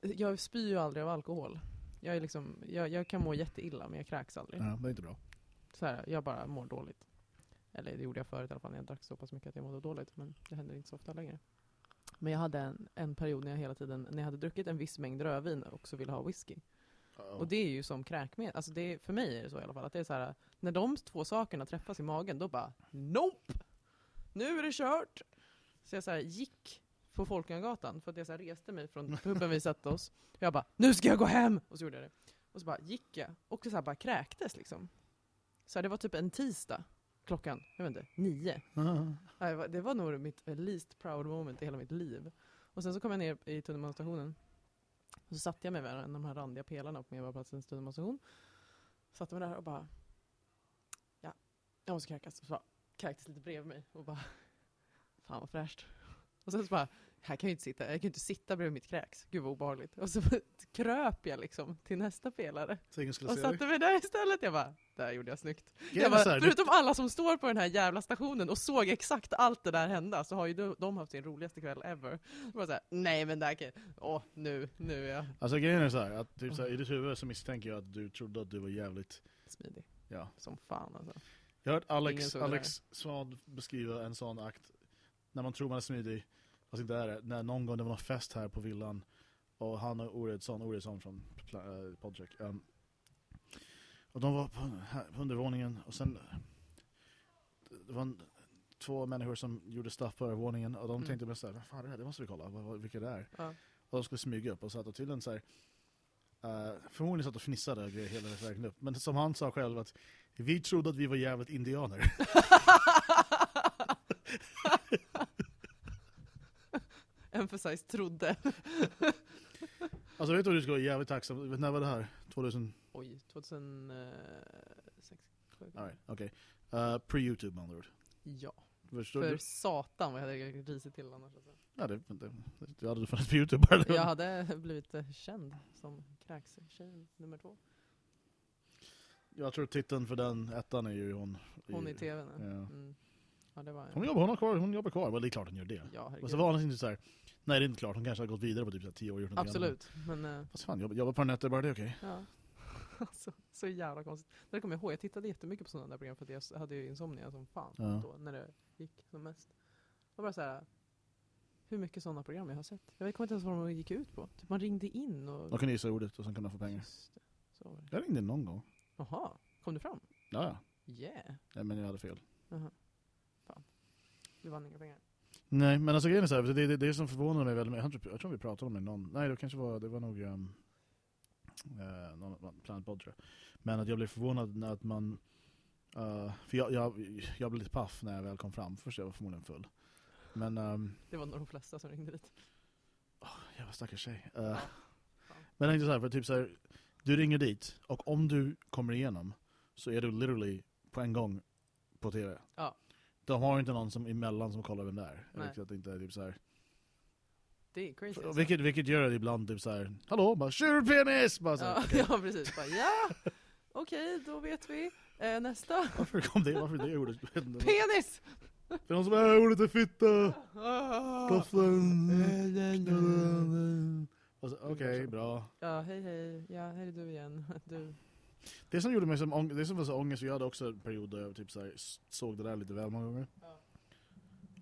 Jag spyr ju aldrig av alkohol. Jag, är liksom, jag, jag kan må jätteilla men jag kräks aldrig. Ja, det är inte bra. Så här, jag bara mår dåligt. Eller det gjorde jag förut i alla fall när jag drack så pass mycket att jag mådde dåligt. Men det händer inte så ofta längre. Men jag hade en, en period när jag hela tiden, när jag hade druckit en viss mängd rödvin och också ville ha whisky. Och det är ju som kräkmedel. Alltså det är, för mig är det så i alla fall. Att det är så här, när de två sakerna träffas i magen, då bara Nope! Nu är det kört! Så jag så här, gick på Folkungagatan för att jag så här, reste mig från <laughs> puben vi satte oss. Jag bara, nu ska jag gå hem! Och så gjorde jag det. Och så bara gick jag och så här, bara kräktes liksom. Så här, det var typ en tisdag. Klockan, jag vet inte, nio. Var- Det var nog mitt least proud moment i hela mitt liv. Och sen så kom jag ner i tunnelbanestationen. Och så satte jag mig med en av de här randiga pelarna på Medborgarplatsens tunnelbanestation. Satte mig där och bara... Ja, jag måste kräkas. Och så bara kräktes lite bredvid mig och bara... Fan vad fräscht. Och sen så bara, här kan jag ju inte sitta. Jag kan ju inte sitta bredvid mitt kräks. Gud vad obehagligt. Och så <laughs> kröp jag liksom till nästa pelare. Och satte mig där istället. Jag bara, där gjorde jag snyggt. Jag bara, förutom alla som står på den här jävla stationen och såg exakt allt det där hända så har ju de, de haft sin roligaste kväll ever. Det var så här, nej men där kan åh nu, nu är jag Alltså grejen är så här, att typ, så här, i ditt huvud så misstänker jag att du trodde att du var jävligt, smidig. ja. Som fan alltså. Jag har hört Alex, Alex Svahn beskriva en sån akt när man tror man är smidig, fast inte är det. När någon gång det var någon fest här på villan och han och Oredsson, Oredsson från uh, Podcheck. Um, och de var på, här, på undervåningen och sen det var en, två människor som gjorde stuff på övervåningen och de Mm. tänkte bara såhär, vad fan är det här? Det måste vi kolla, vad, vad, vilka det är. Ja. Och de skulle smyga upp och satte till en så här. Uh, förmodligen satt och fnissade och grejer hela vägen upp. Men som han sa själv att vi trodde att vi var jävligt indianer. <laughs> <laughs> <laughs> Emphasize trodde. <laughs> Alltså vet du vad du ska vara jävligt tacksam Vet, När var det här? 2000? Oj, 2006, 7. Alright, okej. Eh, Pre-Youtube med andra ord. Ja, Förstår för du? satan vad jag hade risigt till annars. Alltså. Ja, det, det, det hade du funnits på Youtube bara. Jag hade blivit eh, känd som kräkstjej nummer två. Jag tror titeln för den ettan är ju hon. Hon i tv nu. Ja. Mm. Ja, det var Hon jobbar, hon, har kvar, hon jobbar kvar, men det är klart hon gör det. Ja, Och herregud. så var hon inte så här. Nej det är inte klart, hon kanske har gått vidare på typ så här 10 år och gjort Absolut, men eh, annat. Fast fan, jobba, jobba på nätter, bara det är okej. ja. <laughs> alltså, så jävla konstigt. Det kommer jag ihåg, jag tittade jättemycket på sådana där program för att jag hade ju insomnia som fan Ja. då, när det gick som mest. Var bara så här. hur mycket sådana program jag har sett. Jag kommer inte ens ihåg vad de gick ut på. Typ man ringde in och... De kan gissa ordet och sen kan de få pengar. Jag ringde någon gång. Jaha, kom du fram? Ja, ja. Yeah. Nej, men jag hade fel. Jaha. Fan. Du vann inga pengar. Nej, men alltså grejen är så här, det, det, det som förvånar mig väldigt mycket, jag tror, vi pratade om det någon, nej det kanske var, det var nog um, uh, någon Planet jag. Men att jag blev förvånad när att man, uh, för jag, jag, jag blev lite paff när jag väl kom fram, först jag var förmodligen full. Men, um, Det var nog de flesta som ringde dit. jag var stackars tjej. Uh, Ja, <laughs> men jag tänkte så här, för typ så här, du ringer dit och om du kommer igenom så är du literally på en gång på tv. Ja. De har inte någon som emellan som kollar vem det är. Nej. Det inte är typ så här. Det är crazy. alltså. Vilket, vilket gör det ibland typ såhär, hallå, bara tjurpenis! Bara så, här, Ja, okej. <laughs> ja precis. Bara, ja, okej då vet vi. Eh, nästa. Varför kom det, varför det ordet? Penis! Är någon som bara, ordet är fitta! Ah. Tofflen! Alltså, Okej, bra. Ja, hej hej. Ja, här är du igen. Du. Det som gjorde mig som ång- det som var så ångest, jag hade också en period där jag typ så här, såg det där lite väl många gånger. Ja.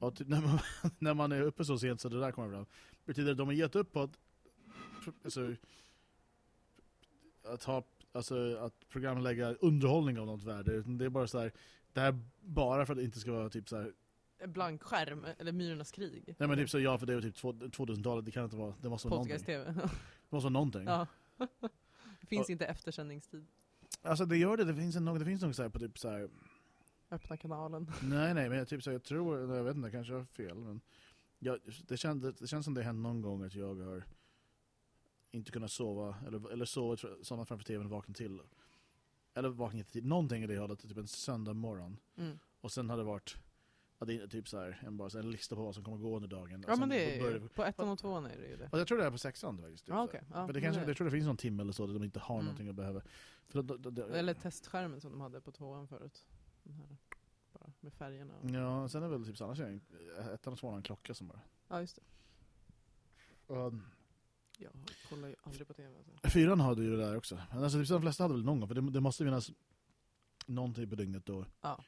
Och typ, när, man, <laughs> när man är uppe så sent så det där kommer fram, betyder det att de har gett upp på att, alltså, att ha, alltså att programlägga underhållning av något värde, utan det är bara så här, det här bara för att det inte ska vara typ så här, blank skärm, eller Myrornas krig. nej men typ så ja för det är typ två- 2000-talet, det kan inte vara, det måste vara någonting. Podcast-tv. Det måste vara någonting. ja. Det <laughs> finns Och- inte eftersändningstid. Alltså det gör det, det finns nog, det finns nog så här på typ så här Öppna kanalen. <laughs> Nej, nej, men jag, typ, så jag tror, jag vet inte, kanske jag har fel, men jag, det, kände, det känns som det hänt någon gång att jag har inte kunnat sova, eller, eller sovit, somnat framför tvn och vaknat till. Eller vaknat jättetid, någonting i det hållet, typ en söndag morgon. Mm. Och sen har det varit, ja, det är typ så här, en, bara så här, en lista på vad som kommer gå under dagen. Ja men det är börjar- på ettan och tvåan är det ju det. och jag tror det är på sexan faktiskt. Typ, okej. här. Ja, men det kanske, det- jag tror det finns någon timme eller så där de inte har Mm. någonting att behöva. För då, då, Eller testskärmen som de hade på tvåan förut. Den här, bara med färgerna. och- Ja, sen är det väl typ annars är det- ettan och tvåan en klocka som bara... Ja just det. Um, Jag kollar ju aldrig på tv. Alltså. Fyran hade ju det där också. Alltså, typ, de flesta hade väl någon gång, för det, det måste finnas någon tid på dygnet då. Ja.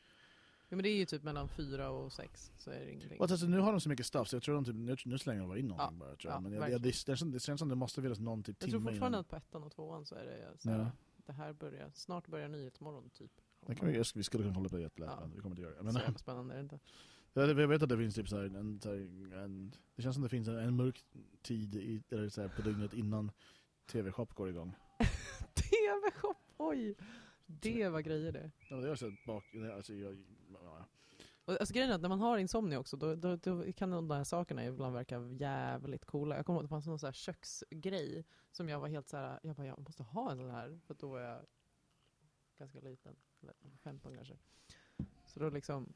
ja men det är ju typ mellan fyra och sex. Så är det ingenting. Och alltså, nu har de så mycket stuff så jag tror de typ, nu, nu slänger de bara in någonting Ja, bara. Tror jag. ja, Men jag, jag, det, det, känns, det känns som det måste finnas någon typ jag tror timme fortfarande innan. att på ettan och tvåan så är det så här, Ja. Det här börjar, snart börjar Nyhetsmorgon typ. Det kan vi, vi skulle kunna hålla på jättelänge, Ja. vi kommer inte göra det. så Men, jävla spännande är det inte. <laughs> jag, vet att det finns typ så här, en, så här, en, det känns som det finns en, en mörk tid i, eller så här, på dygnet innan TV-shop går igång. <laughs> TV-shop, oj! Det var grejer det. Ja, men det är ett bak, alltså, jag, ja. Och, alltså grejen är att när man har insomnia också, då, då, då kan de där sakerna ibland verka jävligt coola. Jag kommer ihåg att det fanns någon så här köksgrej som jag var helt så här, jag bara, jag måste ha en sån här. För då var jag ganska liten, eller 15 kanske. Så då liksom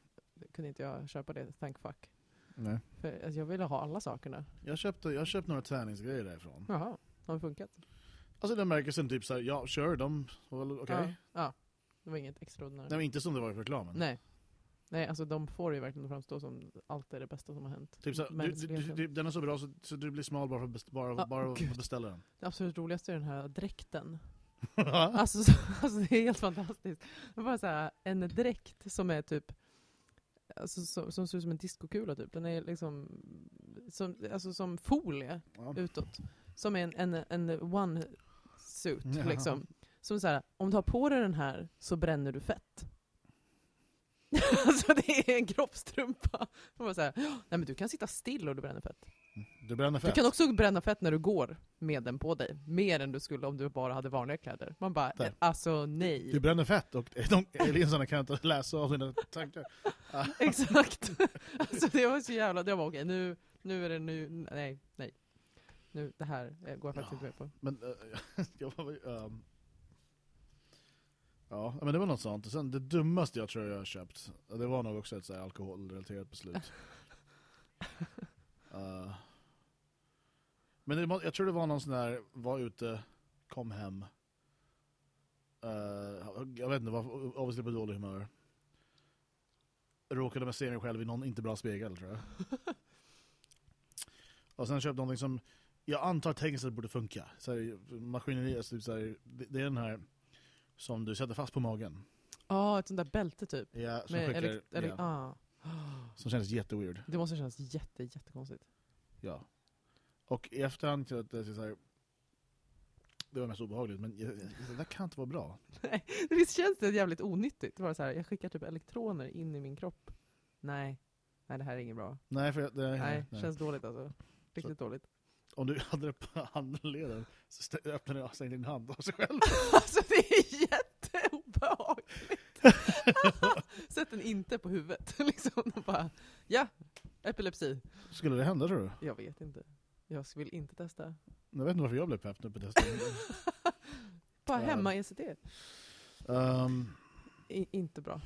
kunde inte jag köpa det, thank fuck. Nej. För alltså, jag ville ha alla sakerna. Jag köpte, jag köpte några träningsgrejer därifrån. Jaha, har det funkat? Alltså den märkelsen typ såhär, ja kör, de var väl okej. Ja, ja, det var inget extraordinärt. Nej men inte som det var i reklamen. Nej. Nej, alltså de får ju verkligen framstå som allt är det bästa som har hänt. Typ så, du, du, du, den är så bra så, så du blir smal bara för att bara, Ja, bara beställa den. Det absolut roligaste är den här dräkten. <laughs> Alltså, så, alltså det är helt fantastiskt. Det är bara så här, en dräkt som är typ Alltså, som, som ser ut som en diskokula typ. Den är liksom som, alltså, som folie ja. utåt. Som en, en, en one suit Ja. liksom. Som så här, om du har på dig den här så bränner du fett. <laughs> alltså det är en kroppstrumpa. Man bara så här, nej men du kan sitta still och du bränner fett. Du bränner fett. Du kan också bränna fett när du går med den på dig. Mer än du skulle om du bara hade vanliga kläder. Man bara, Där. eh, alltså nej. Du bränner fett och <laughs> de aliensarna kan inte läsa av dina tankar. <laughs> Exakt. alltså det var så jävla, det var okej, nu, nu är det nu, nej, nej. Nu, det här eh, går jag faktiskt Ja. inte med på. Men, eh, jag var, ehm, ja, men det var något sånt. Och sen det dummaste jag tror jag har köpt, det var nog också ett så här alkoholrelaterat beslut. <laughs> Eh, men det, jag tror det var någon sån där, var ute, kom hem. Eh, jag vet inte, var obviously på dålig humör. Råkade med se mig själv i någon inte bra spegel tror jag. Och sen köpte någonting som jag antar tekniskt borde funka. Så här, maskineri, alltså typ så här, det, det är den här som du sätter fast på magen. Ja, ett sånt där bälte typ. Ja, som, Med skickar, ja, ah. som känns jätteweird. Det måste kännas jätte, jättekonstigt. Ja. Och i efterhand, så det, är så här, det var mest obehagligt, men jag, det där kan inte vara bra. <laughs> Visst känns det jävligt onyttigt? Bara så här, jag skickar typ elektroner in i min kropp. Nej, nej det här är inget bra. Nej, för jag- det, Nej, nej. känns dåligt alltså. Riktigt dåligt. Om du hade det på handleden så öppnade jag stängde din hand av sig själv. <laughs> Alltså det är jätteobehagligt. <laughs> Sätt den inte på huvudet. <laughs> liksom. Bara, ja, epilepsi. Skulle det hända tror du? Jag vet inte. Jag vill inte testa. Jag vet inte varför jag blev pepp nu på testet. Bara Ja. hemma ECT. um, I, inte bra.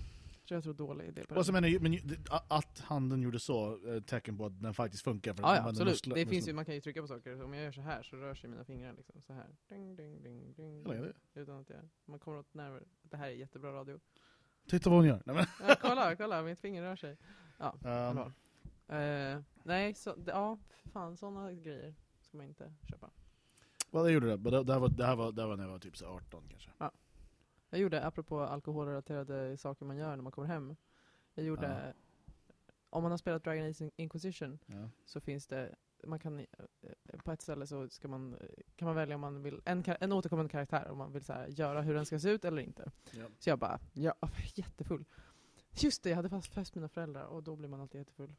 Så jag tror dålig idé på Och så den. menar, jag- men, ju- att handen gjorde så, ett tecken på att den faktiskt funkar. För att Ja, ja absolut. muskler- det finns ju, man kan ju trycka på saker. Om jag gör så här så rör sig mina fingrar liksom så här. Ding, ding, ding, ding. Eller det? Utan att jag, man kommer åt närmare. Det här är jättebra radio. Titta vad hon gör. Nej, men, Ja, kolla, kolla, mitt finger rör sig. Ja, um, um, nej, så, det- ja, fan sådana grejer ska man inte köpa. well, jag gjorde det, men det, det, här var, det, här var, det här var när jag var typ så 18 kanske. Jag gjorde, apropå alkoholrelaterade saker man gör när man kommer hem. Jag gjorde, om man har spelat Dragon Age Inquisition Ja. så finns det, man kan, eh, på ett ställe så ska man, kan man välja om man vill, en, en återkommande karaktär, om man vill så här, göra hur den ska se ut eller inte. Ja. Så jag bara, ja, <laughs> jättefull. Just det, jag hade fast fest mina föräldrar och då blir man alltid jättefull.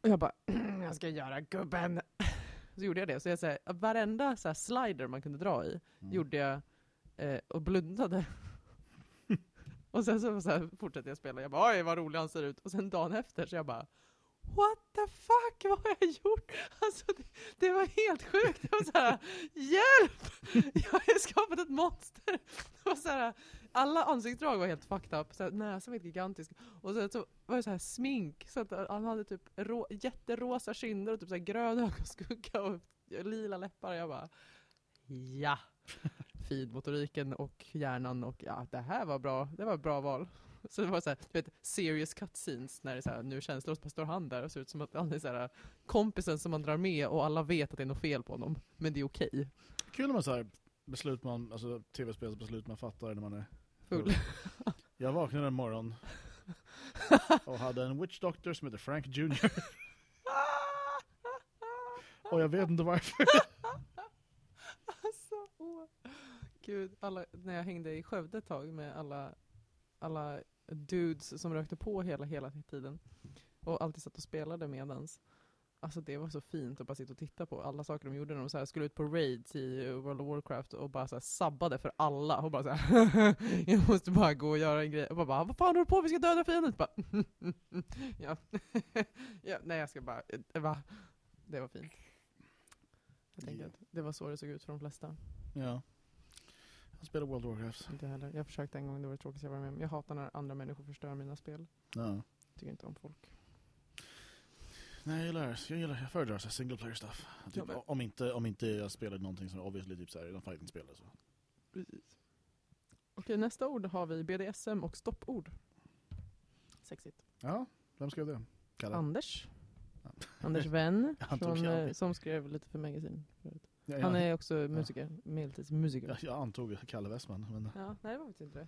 Och jag bara, <clears throat> jag ska göra gubben. <laughs> Så gjorde jag det. Så jag säger, varenda så här slider man kunde dra i Mm. gjorde jag eh, och blundade. <laughs> och sen så, så här, fortsatte jag spela. Jag bara, oj vad rolig han ser ut. Och sen dagen efter så jag bara, what the fuck, vad har jag gjort? Alltså det, det var helt sjukt. Jag var så här, hjälp! Jag har skapat ett monster. Det var så här, alla ansiktsdrag var helt fucked up. Så här, näsan var helt gigantisk. Och sen så var det så här smink. Så att han hade typ rå, jätterosa kinder och typ så här grön ögonskugga och lila läppar. Jag bara, ja. Finmotoriken och hjärnan och ja, det här var bra. Det var ett bra val. Så det var så här, du vet, serious cutscenes när det är så här, nu känslor, så står han där och ser ut som att han är så här, kompisen som man drar med och alla vet att det är något fel på honom. Men det är okej. Kul när man så här, beslut man, alltså tv-spelsbeslut man fattar när man är Full. Jag vaknade en morgon och hade en witch doctor som heter Frank Jr. Och jag vet inte varför. <laughs> alltså, åh. Gud, alla, när jag hängde i Skövde ett tag med alla, alla dudes som rökte på hela, hela tiden och alltid satt och spelade medans. Alltså det var så fint att bara sitta och titta på alla saker de gjorde när de så här skulle ut på raids i World of Warcraft och bara så här sabbade för alla och bara så här <laughs> jag måste bara gå och göra en grej och bara, bara vad fan håller du på vi ska döda fienden! Bara, <laughs> ja. <laughs> ja, nej jag ska bara, det var, det var fint. Jag tänker att det var så det såg ut för de flesta. Ja. Jag spelar World of Warcraft. Inte heller. Jag försökte en gång, det var det tråkigaste jag varit med om. Jag hatar när andra människor förstör mina spel. Ja. Tycker inte om folk. Nej, jag gillar, jag gillar, jag föredrar så här single player stuff. Typ, Ja, men- om, inte, om inte jag spelar någonting som är obviously typ såhär, någon fighting-spel så. Precis. Okej, nästa ord har vi BDSM och stoppord. Sexigt. Ja, vem skrev det? Kalle? Anders. Anders <laughs> Vän, Han tog från, eh, som skrev lite för Magasin. Ja, ja, Han är också musiker, medeltidsmusiker. jag, jag antog Kalle Westman, men Ja, nej det var faktiskt inte det.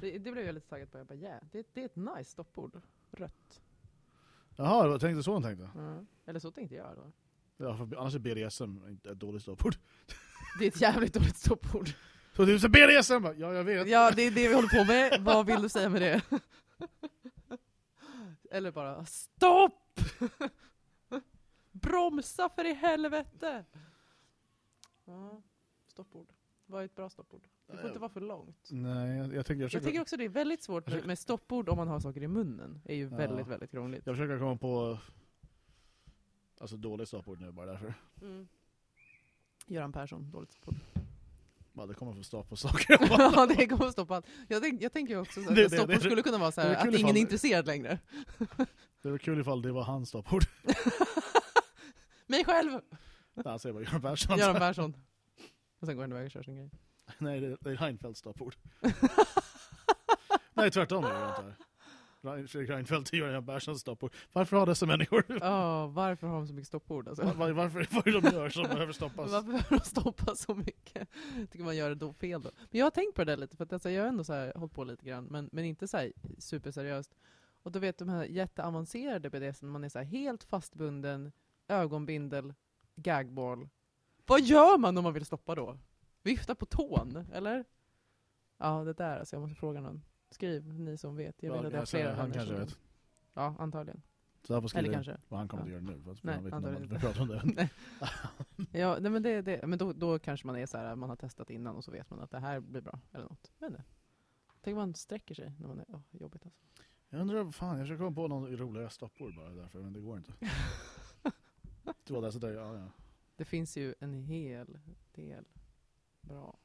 Det, det blev jag lite taggad på. Jag bara, yeah, det, det är ett nice stoppord. Rött. Jaha, jag tänkte så han tänkte. Ja. Eller så tänkte jag då. Ja, för annars är BDSM inte ett dåligt stoppord. <laughs> Det är ett jävligt dåligt stoppord. Så du säger BDSM? Ja, jag vet. Ja, det är det vi håller på med. Vad vill du säga med det? <laughs> Eller bara stopp! <laughs> Bromsa för i helvete! Ja, stoppord. Vad är ett bra stoppord? Det får inte vara för långt. Nej, jag, jag, tänker, jag, Jag försöker, tycker också det är väldigt svårt med- med stoppord om man har saker i munnen. är ju Ja. väldigt, väldigt krångligt. jag försöker komma på alltså, dåligt stoppord nu bara därför. Mm. Göran Persson, dåligt stoppord. Bara, det kommer få stopp på saker. <laughs> ja, det kommer att stoppa allt. Jag, tänk, jag tänker också så Det- att det- stoppord det- skulle kunna vara så det här, är kul att ingen är intresserad längre. det var kul ifall det var hans stoppord. <laughs> Mig själv! Han säger bara Göran Persson. Göran Persson. Och sen går han iväg och kör sin grej. Nej, det, det är Reinfeldts stoppord. <laughs> Nej, tvärtom är det. Rein- Fredrik Reinfeldt är Göran Perssons stoppord. Varför har dessa människor? Ja, varför har de så mycket stoppord alltså? Var, var, varför, vad är det de gör som behöver stoppas? <laughs> Varför behöver de stoppa så mycket? Tycker man gör det då fel då. Men jag har tänkt på det där lite, för att alltså, jag har ändå så här, hållit på lite grann, men, men inte så här superseriöst. Och då vet de här jätteavancerade BDSM, man är så här helt fastbunden, ögonbindel, gagball. Vad gör man om man vill stoppa då? Vifta på tån, eller? Ja, det där alltså, jag måste fråga någon. Skriv, ni som vet. Jag vet Ja, att har alltså, flera han kanske vet. Ja, antagligen. Så han får skriva Eller kanske. vad han kommer att Ja. göra nu. För att Nej, han vet antagligen inte. pratar om det. <laughs> Nej. Ja, nej, men, det, det, men då, då kanske man är så här, man har testat innan och så vet man att det här blir bra. Eller något. Vet inte. Tänk man sträcker sig när man är, oh, jobbigt alltså. Jag undrar, fan, jag försöker komma på någon roliga stoppord bara därför, men det går inte. <laughs> det var det, så där, ja, ja. Det finns ju en hel del bra.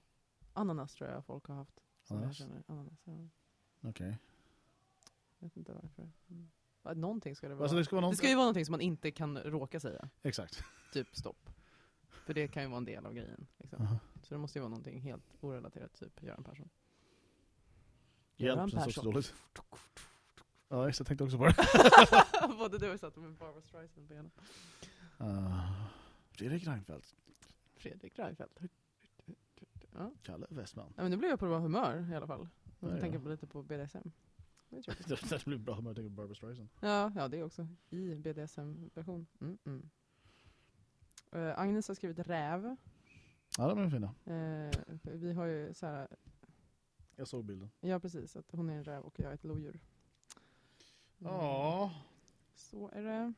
Ananas tror jag folk har haft. Som Ananas? Jag känner. Ananas ja. Okej. Jag vet inte varför. Mm. Ja, Någonting ska det vara. Alltså det ska vara det någonting... ska ju vara någonting som man inte kan råka säga. Exakt. <laughs> Typ stopp. För det kan ju vara en del av grejen. Liksom. Aha. Så det måste ju vara någonting helt orelaterat, typ Göran Persson. Hjälp, Göran Persson. dåligt. <laughs> Ja, just det, jag tänkte också på det. Både du och jag satt med Barbra Streisand på ena. Uh, Fredrik Reinfeldt, Fredrik Reinfeldt. Ja. Kalle Westman. Ja, men nu blev jag på bra humör i alla fall. Ja, Jag ja. tänker på lite på BDSM. Det. <laughs> Det blir bra om jag tänker på Barbra Streisand. Ja, ja, det är också i BDSM-version. Mm, mm. Eh, Agnes har skrivit räv. Ja, de är fina. För vi har ju så här, Jag såg bilden. ja precis, att hon är en räv och jag är ett lodjur. Mm. Ja. Så är det.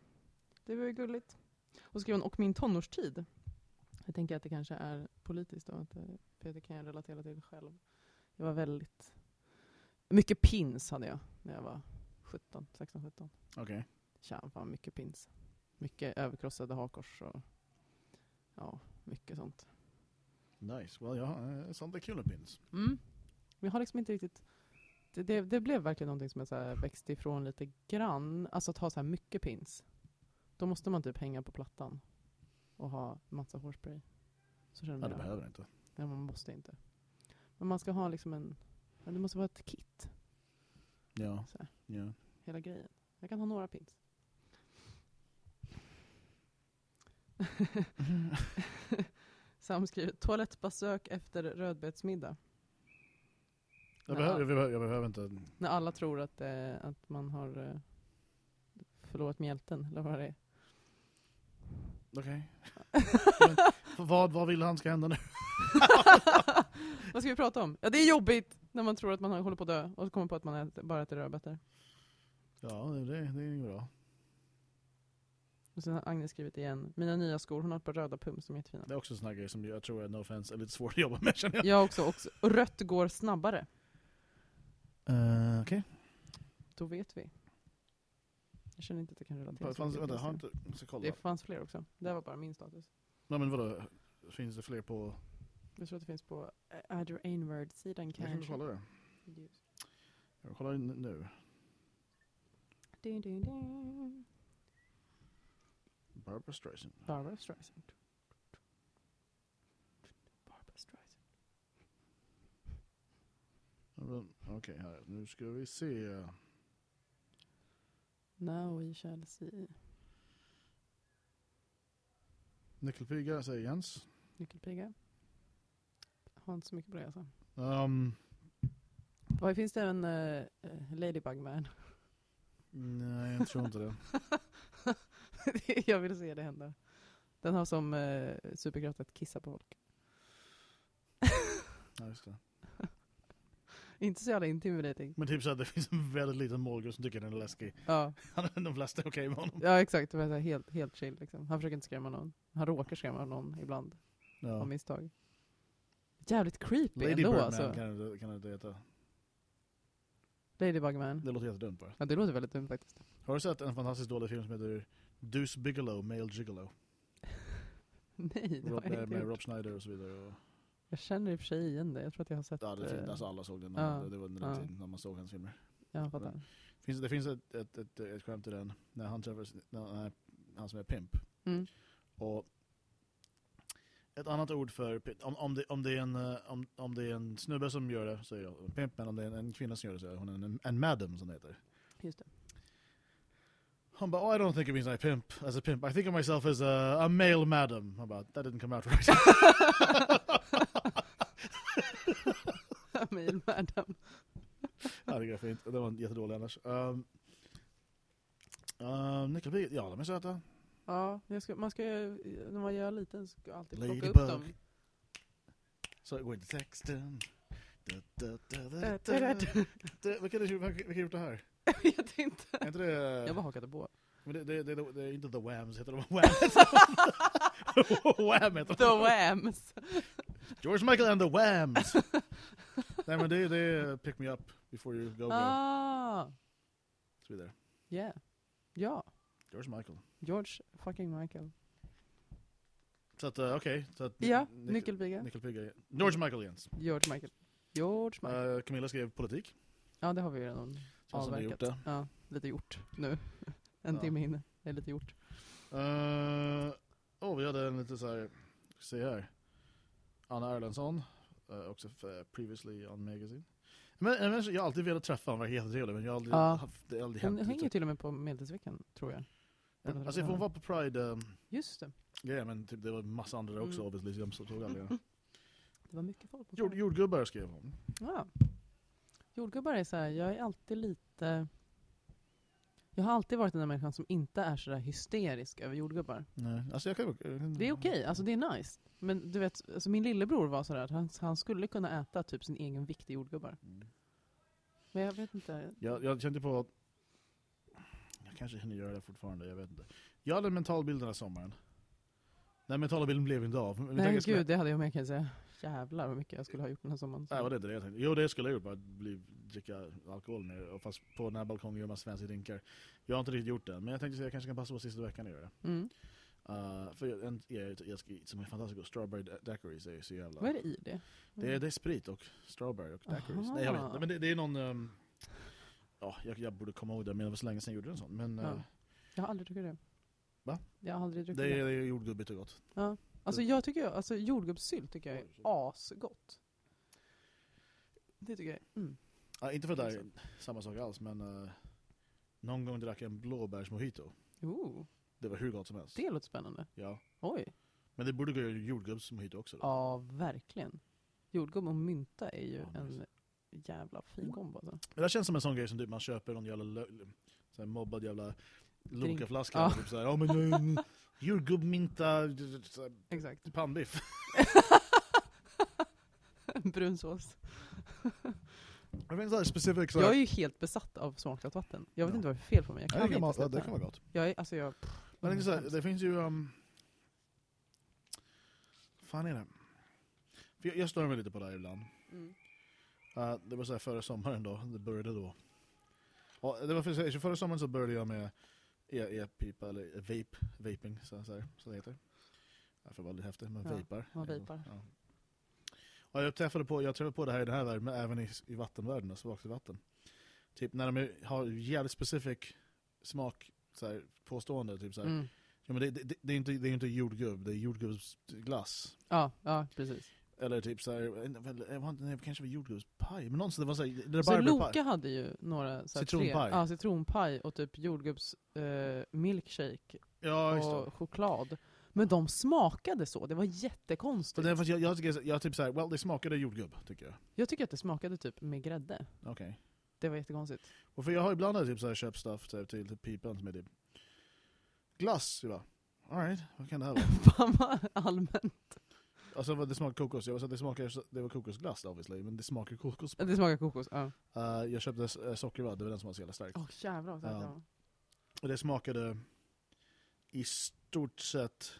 Det var ju gulligt. Och skrev hon, och min tonårstid. Jag tänker att det kanske är politiskt då, att, eh, för det kan jag relatera till själv. Jag var väldigt... Mycket pins hade jag när jag var 17, 16, 17. Okej. Tja, fan mycket pins. Mycket överkrossade hakkors och ja, mycket sånt. Nice. Well, ja, eh, sånt är kul pins. Mm. Men jag har liksom inte riktigt... Det, det, det blev verkligen någonting som jag så här växte ifrån lite grann. Alltså att ha så här mycket pins. Då måste man typ hänga på plattan och ha massa hårspray. Så känner Ja, det jag. behöver inte. Nej, man måste inte. Men man ska ha liksom en... Det måste vara ett kit, Ja. Ja. hela grejen. Jag kan ha några pins. <laughs> Sam skriver toalettbesök efter rödbetsmiddag. Jag, Ja. behöver, jag, behöver, jag behöver inte... När alla tror att, eh, att man har eh, förlorat mjälten, eller vad det är. Okej. <laughs> Vad, vad vill han ska hända nu? <laughs> vad ska vi prata om? Ja, det är jobbigt när man tror att man håller på att dö och kommer på att man äter, bara äter rödbetor. Ja, det, det, är bra. Och sen har Agnes skrivit igen, mina nya skor, hon har ett par röda pums som är jättefina. Det är också en sån här grej som jag tror är no offense, är lite svårt att jobba med känner jag. Jag också, också. Och rött går snabbare. Uh, Okej. Då vet vi. Jag känner inte att jag kan relatera Okay. så mycket Vänta, till har det. inte... Ska kolla. Det fanns fler också. Det var bara min status. Nej men vadå? Finns det fler på... Jag tror att det finns på eh, Adder Ainward-sidan Jag kan kanske. kolla det. Jag kollar in nu. Dun, dun, dun. Barbara Streisand. Barbara Streisand. Barbara Streisand. Okej, här. Nu ska vi se. Now we shall see. Nyckelpiga säger Jens. Nyckelpiga. Har inte så mycket på det alltså. Um, Vad finns det en uh, Ladybug Man? nej, jag tror inte det. <laughs> jag vill se det hända. Den har som uh, superkraft att kissa på folk. Ja, just det. Inte så jävla intimidating. Men typ så att det finns en väldigt liten målgrupp som tycker den är läskig. Ja, <laughs> De flesta är okej med honom. ja exakt. Det var helt, helt chill liksom. Han försöker inte skrämma någon. Han råkar skrämma någon ibland. Av Ja. misstag. Jävligt creepy Lady ändå Birdman alltså. kan, kan det inte heta. Ladybug Man. Det låter jättedumt bara. Ja, det låter väldigt dumt faktiskt. Har du sett en fantastiskt dålig film som heter Deuce Bigelow, Male Gigolo? <laughs> Nej, det har jag inte med gjort. Rob Schneider och så vidare. Och, Jag känner i och för sig igen det. Jag tror att jag har sett ja, det finns, eh, alltså alla såg den. ja, det, det var under den ja. tiden när man såg hans filmer. Jag fattar. Finns, det finns ett, ett, ett, ett skämt i den när han träffar när, han som är pimp. Mm. Och ett annat ord för om, om, det, om, det är en, eh, om, om det är en snubbe som gör det så är det pimp, men om det är en, en kvinna som gör det så är hon en, en madam som det heter. Just det. Han bara, oh, I don't think of me as a pimp, as a pimp. I think of myself as a, a male madam. Han bara, that didn't come out right. <laughs> <laughs> Mail madam. ja, det är fint. Det var jättedålig annars. Um, um, Nickelpig, ja de är söta. Ja, ska, man ska när man gör liten ska alltid plocka upp Ladybug. dem. Så gå in till texten. Vilka har gjort det här? <laughs> Jag vet inte. Är inte det... Jag bara hakade på. Men det, det, det, det är inte The Whams, heter de Wham? <laughs> Wham heter The de. Whams. George Michael and the Whams! <laughs> Nej men det, det är Pick Me Up Before You Go Go. Ah, Så vidare. yeah. Ja, George Michael. George fucking Michael. Så att, eh, okej. så att Ja, Nickel- nyckelpiga. Nickelpiga. George Michael Jens. George Michael. George Michael. Uh, Camilla skrev politik. Ja, det har vi redan har gjort avverkat. det. Ja, lite gjort nu. <laughs> en Ja. timme in. Det är lite gjort. Uh, oh, vi hade en lite så här, se här. Anna Erlandsson, uh, också för, previously on Magazine. Men, men, jag har alltid velat träffa honom, var jättetrevlig, men jag har aldrig Ja. haft, det aldrig Hon hänt. hänger Lite. till och med på Medeltidsveckan, tror jag. Ja, Alltså hon var på Pride, um, Just det. ja, men typ, det var en massa andra där också Mm. obviously, så jag såg aldrig det. <laughs> Var mycket folk Jord, jordgubbar skrev hon. Ja. Jordgubbar är så här, jag är alltid lite... Jag har alltid varit den där människan som inte är så där hysterisk över jordgubbar. Nej, alltså jag kan, Det är okej, alltså det är nice. Men du vet, alltså min lillebror var sådär att han, han skulle kunna äta typ sin egen vikt i jordgubbar. Mm. Men jag vet inte. Jag, jag kände på att jag kanske hinner göra det fortfarande, jag vet inte. Jag hade en mental bild den här sommaren. Den mentala bilden blev inte av. Men Nej gud, det hade jag med kan jag säga. Jävlar vad mycket jag skulle ha gjort den här sommaren. Nej, var det inte det jag tänkte. Jo, det skulle jag gjort, bara bli, dricka alkohol. Och fast på den här balkongen gör man svenska drinkar. Jag har inte riktigt gjort det, men jag tänkte att jag kanske kan passa på sista veckan att göra det. Mm. Uh, för en jag, som är fantastisk, strawberry da- daiquiris är ju så jävla... Vad är det i det? Det är, det är sprit och strawberry och daiquiris. Nej, jag vet inte. Men det, det är någon... ehm, ja, jag, jag borde komma ihåg det, men det var så länge sedan jag gjorde en sån. Men Ja. eh, Jag har aldrig druckit det. Va? Jag har aldrig druckit det, är, det är jordgubbigt och gott. Alltså jag tycker, alltså jordgubbssylt tycker jag är asgott. Det tycker jag mm. Ja, inte för att det är samma sak alls, men eh, någon gång drack jag en blåbärsmojito. Ooh, Det var hur gott som helst. det låter spännande. Ja. Oj. Men det borde gå jordgubbsmojito också. Då. Ja, verkligen. Jordgubb och mynta är ju Ja, en jävla fin kombo alltså. Men det känns som en sån grej som typ man köper någon jävla så här mobbad jävla Loka-flaska. Ja. Typ såhär, ja men <laughs> jordgubb, minta, <laughs> så här, Exakt. pannbiff. Brunsås. Det finns såhär specific Jag är ju helt besatt av smaksatt vatten. Jag vet Ja. inte vad det är fel på mig. Jag ja, kan det, kan ja, det kan vara gott. Jag är, alltså jag... Men det, här, det finns ju... Um, fan är det? För jag, jag stör mig lite på det här ibland. Mm. Uh, det var så här förra sommaren då, det började då. Och det var för, förra sommaren så började jag med e-pipa, eller vape, vaping, så, så, här, så det heter. Jag får vara lite häftig, men Ja, vapar. man vapar. Ja. Och jag träffade på, jag träffade på det här i den här världen, men även i, i vattenvärlden, alltså svagt i vatten. Typ när de har jävligt specifik smak, så här, påstående, typ så här. Mm. Ja, men det, det, det, är inte, det är inte jordgubb, det är jordgubbsglass. Ja, ja, precis. Eller typ det var nej, det kanske var jordgubbspaj, men någonstans det var Så var Loka hade ju några så här, Citronpaj. Tre, ja, citronpaj och typ jordgubbs eh, milkshake Ja, och choklad. Men de smakade så, det var Så jättekonstigt. det jag, jag, tycker, jag typ såhär, well det smakade jordgubb, tycker jag. Jag tycker att det smakade typ med grädde. Okej. Det var jättekonstigt. Och för jag har ibland typ köpt stuff till, till pipan som är typ glass, alright, vad kan det här vara? <laughs> Fan vad allmänt. Alltså det smakar kokos, jag att det smakar, det var kokosglass obviously, men det smakar kokos. Det smakar kokos. Ja. Uh, jag köpte uh, sockervadd, det var den som var så jävla stark. Åh jävlar vad det var. Och det smakade i stort sett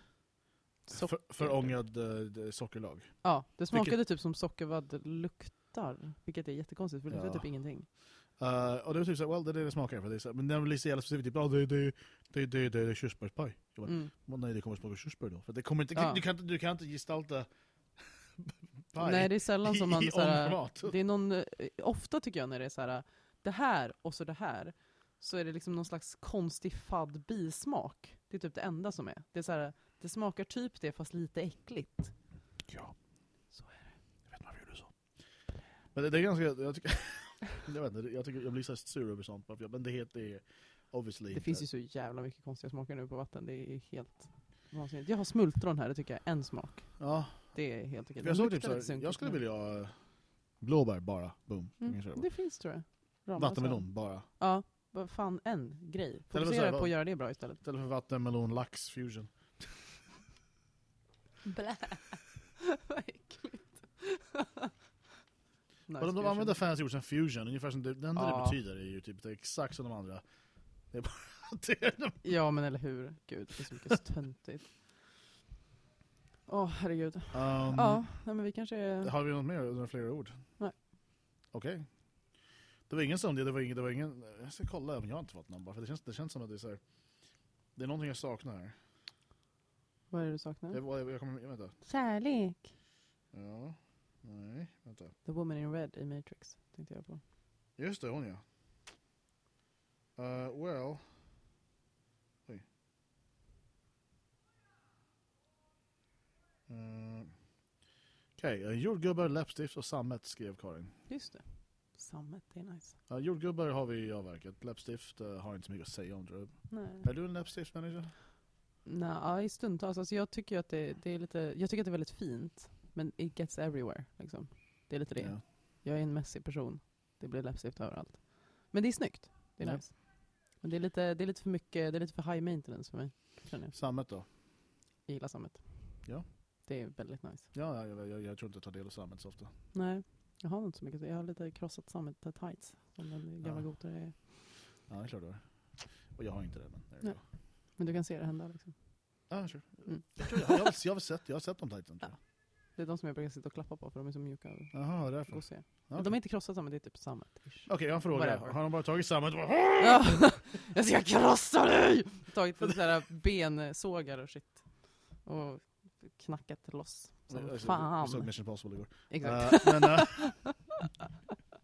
Socker. för, förångad uh, sockerlag. Ja, det smakade typ som sockervadd luktar. Vilket är jättekonstigt för det luktar Ja. typ ingenting. Uh, och det var typ såhär, well det är det det smakar för det är så, men det var lite så jävla specifikt, typ, ah, det, det, det, det, det är körsbärspaj. Jag bara, Mm. "Men nej det kommer smaka körsbär då. För det kommer inte, Ja. du, kan inte, du kan inte gestalta <laughs> paj Nej det är sällan som man i såhär. Det är någon, eh, ofta tycker jag när det är så här, det här och så det här, så är det liksom någon slags konstig fadd bismak. Det är typ det enda som är. Det är så här, det smakar typ det fast lite äckligt. Ja. Så är det. Jag vet inte varför jag gjorde så. Men det, det är ganska, jag tycker, <laughs> jag vet inte, jag, tycker, jag blir så sur över sånt. jag- Men det heter, det är obviously Det inte- finns ju så jävla mycket konstiga smaker nu på vatten. Det är helt vansinnigt. Jag har smultron här, det tycker jag är en smak. Ja, Det är helt okej. för jag typ sunkigt, jag skulle vilja ha blåbär bara, boom. jag Mm, det finns tror jag. Vattenmelon bara. Ja, vad fan en grej. Fokusera jag, på att göra det bra istället. Istället för vattenmelon, lax, fusion. Blä. Vad äckligt. Nice och de, de fusion. använder fancy ord som fusion, ungefär som det, det enda Ja. det betyder är ju typ det är exakt som de andra. Det är bara <laughs> det är de. Ja men eller hur. Gud, det är så mycket töntigt. Åh herregud. Um, Ja, nej, men vi kanske är... Har vi något mer? Några fler ord? Nej. Okej. Det var ingen sån, det var ingen, det var ingen, jag ska kolla om jag har inte fått någon bara, för det känns, det känns som att det är så här, det är någonting jag saknar här. Vad är det du saknar? Jag, jag, jag kommer, jag vänta. Kärlek. Ja, nej, vänta. The woman in red i Matrix tänkte jag på. Just det, hon ja. Uh, well... Oj. Uh, Okej, uh, jordgubbar, läppstift och sammet skrev Karin. Just det. Sammet, det är nice. Uh, jordgubbar har vi avverkat. Läppstift uh, har inte så mycket att säga om jag. Nej. Är du en läppstiftsmänniska? Nej, ja, i stundtals. Alltså jag tycker att det, det är lite, jag tycker att det är väldigt fint. Men it gets everywhere, liksom. Det är lite det. Ja. Jag är en messig person. Det blir läppstift överallt. Men det är snyggt. Det är Ja. nice. Men det är, lite, det är lite för mycket, det är lite för high maintenance för mig. Jag. Sammet då? Jag gillar sammet. Ja. Det är väldigt nice. Ja, ja, jag, jag, jag tror inte jag tar del av sammet så ofta. Nej, jag har inte så mycket. Jag har lite krossat sammet tights. Som den gamla Ja. gotare är. Ja, det är klart du har. Och jag har inte det, men... there you Nej. Men du kan se det hända liksom. Ja, sure. Mm. Jag, tror jag, jag, har, jag, har sett, jag har sett de tightsen. tror jag. Det är de som jag brukar sitta och klappa på för de är så mjuka och Jaha, därför. gosiga. Men De är inte krossade men det är typ sammet. Okej, jag har en fråga. Whatever. Har de bara tagit sammet och bara... Ja, <laughs> jag ska krossa dig! Tagit här bensågar och shit. Och knackat loss. Som fan. Såg Mission Impossible igår. Exakt. Eh, men, eh,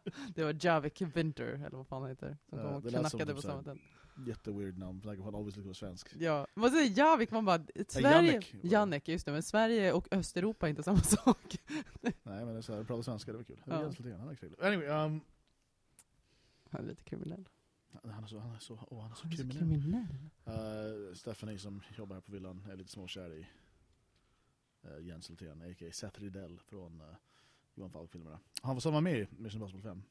<laughs> Det var Javik Winter, eller vad fan han heter. Som Ja, kom och knackade typ på samma den. Jätteweird namn. Like, han always looks svensk. Ja, vad säger Javik? Man bara, Sverige... Jannik. Jannik, just det. Men Sverige och Östeuropa är inte samma <laughs> sak. Nej, men det är så här, prata svenska, det var kul. Ja. Ja. Lite grann, han är kul. Anyway, um, Han är lite kriminell. han är så, han är så, åh, han är så Han är så kriminell. Uh, Stephanie som jobbar här på villan är lite småkär i uh, Jens Hultén, a.k.a. Seth Rydell från uh, Johan Falk-filmerna. Han var som var med i Mission Impossible 5.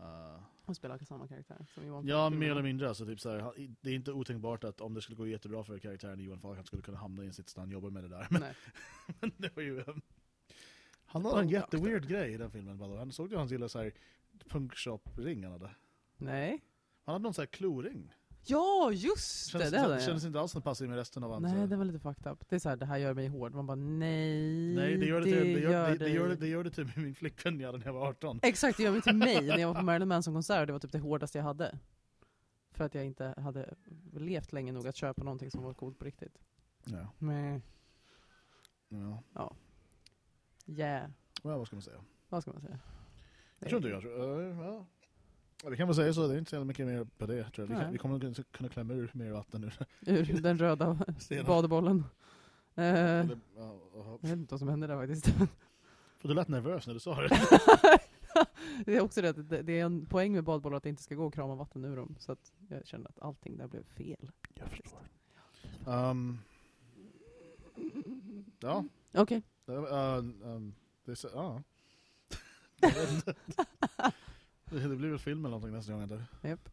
Uh, Hon spelar samma karaktär som Johan ja, mer eller mindre. Alltså, typ så här, det är inte otänkbart att om det skulle gå jättebra för karaktären i Johan Falk, han skulle kunna hamna i en sits där han jobbar med det där. Men, Nej. <laughs> men det var ju... um, han har en jätteweird grej i den filmen. way. Han såg du hans lilla punkshop-ring han hade? Nej. Han hade någon så här kloring. Ja, just Kändes, det! Det hade kändes ja. inte alls det passade med resten av hans... Nej, det var lite fucked up. Det är såhär, det här gör mig hård. Man bara, nej. Nej, det gör det, till, det, gör, det, det, gör det, det gör det till min flickvän jag när jag var 18. Exakt, det gör mig till mig när jag var på <laughs> Marilyn Manson-konsert och det var typ det hårdaste jag hade. För att jag inte hade levt länge nog att köpa någonting som var coolt på riktigt. Ja. Men, ja. yeah. Well, vad ska man säga? Vad ska man säga? Jag tror inte jag tror... Uh, ja. Vi kan väl säga så, det är inte så mycket mer på det. Tror jag. Vi, kan, vi kommer kunna klämma ur mer vatten nu. <laughs> Ur den röda badbollen. Eh, Eller, ja, ja. jag vet inte vad som hände där faktiskt. <laughs> För du lät nervös när du sa det. <laughs> det är också det att det, det är en poäng med badbollar att det inte ska gå att krama vatten ur dem. Så att jag kände att allting där blev fel. Jag förstår. Um, ja, Okej. det, uh, um, ja. Det blir väl film eller någonting nästa gång. Inte? Japp.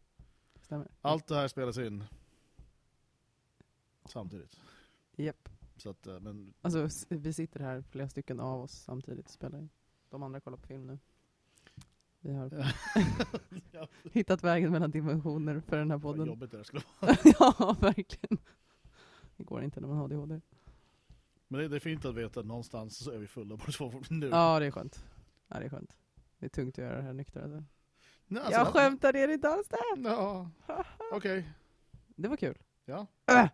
Stämmer. Allt det här spelas in samtidigt. Japp. Så att, eh, men Alltså vi sitter här flera stycken av oss samtidigt och spelar in. De andra kollar på film nu. Vi har <laughs> <laughs> hittat vägen mellan dimensioner för den här vad podden. jobbigt det där skulle <laughs> ja, verkligen. Det går inte när man har ADHD. Men det, det är fint att veta att någonstans så är vi fulla båda två nu. Ja, det är skönt. Ja, det är skönt. Det är tungt att göra det här nykter. Alltså. Nej, alltså, jag skämtar, inte alls det. Ja, <laughs> okej. Det var kul. Ja. Äh!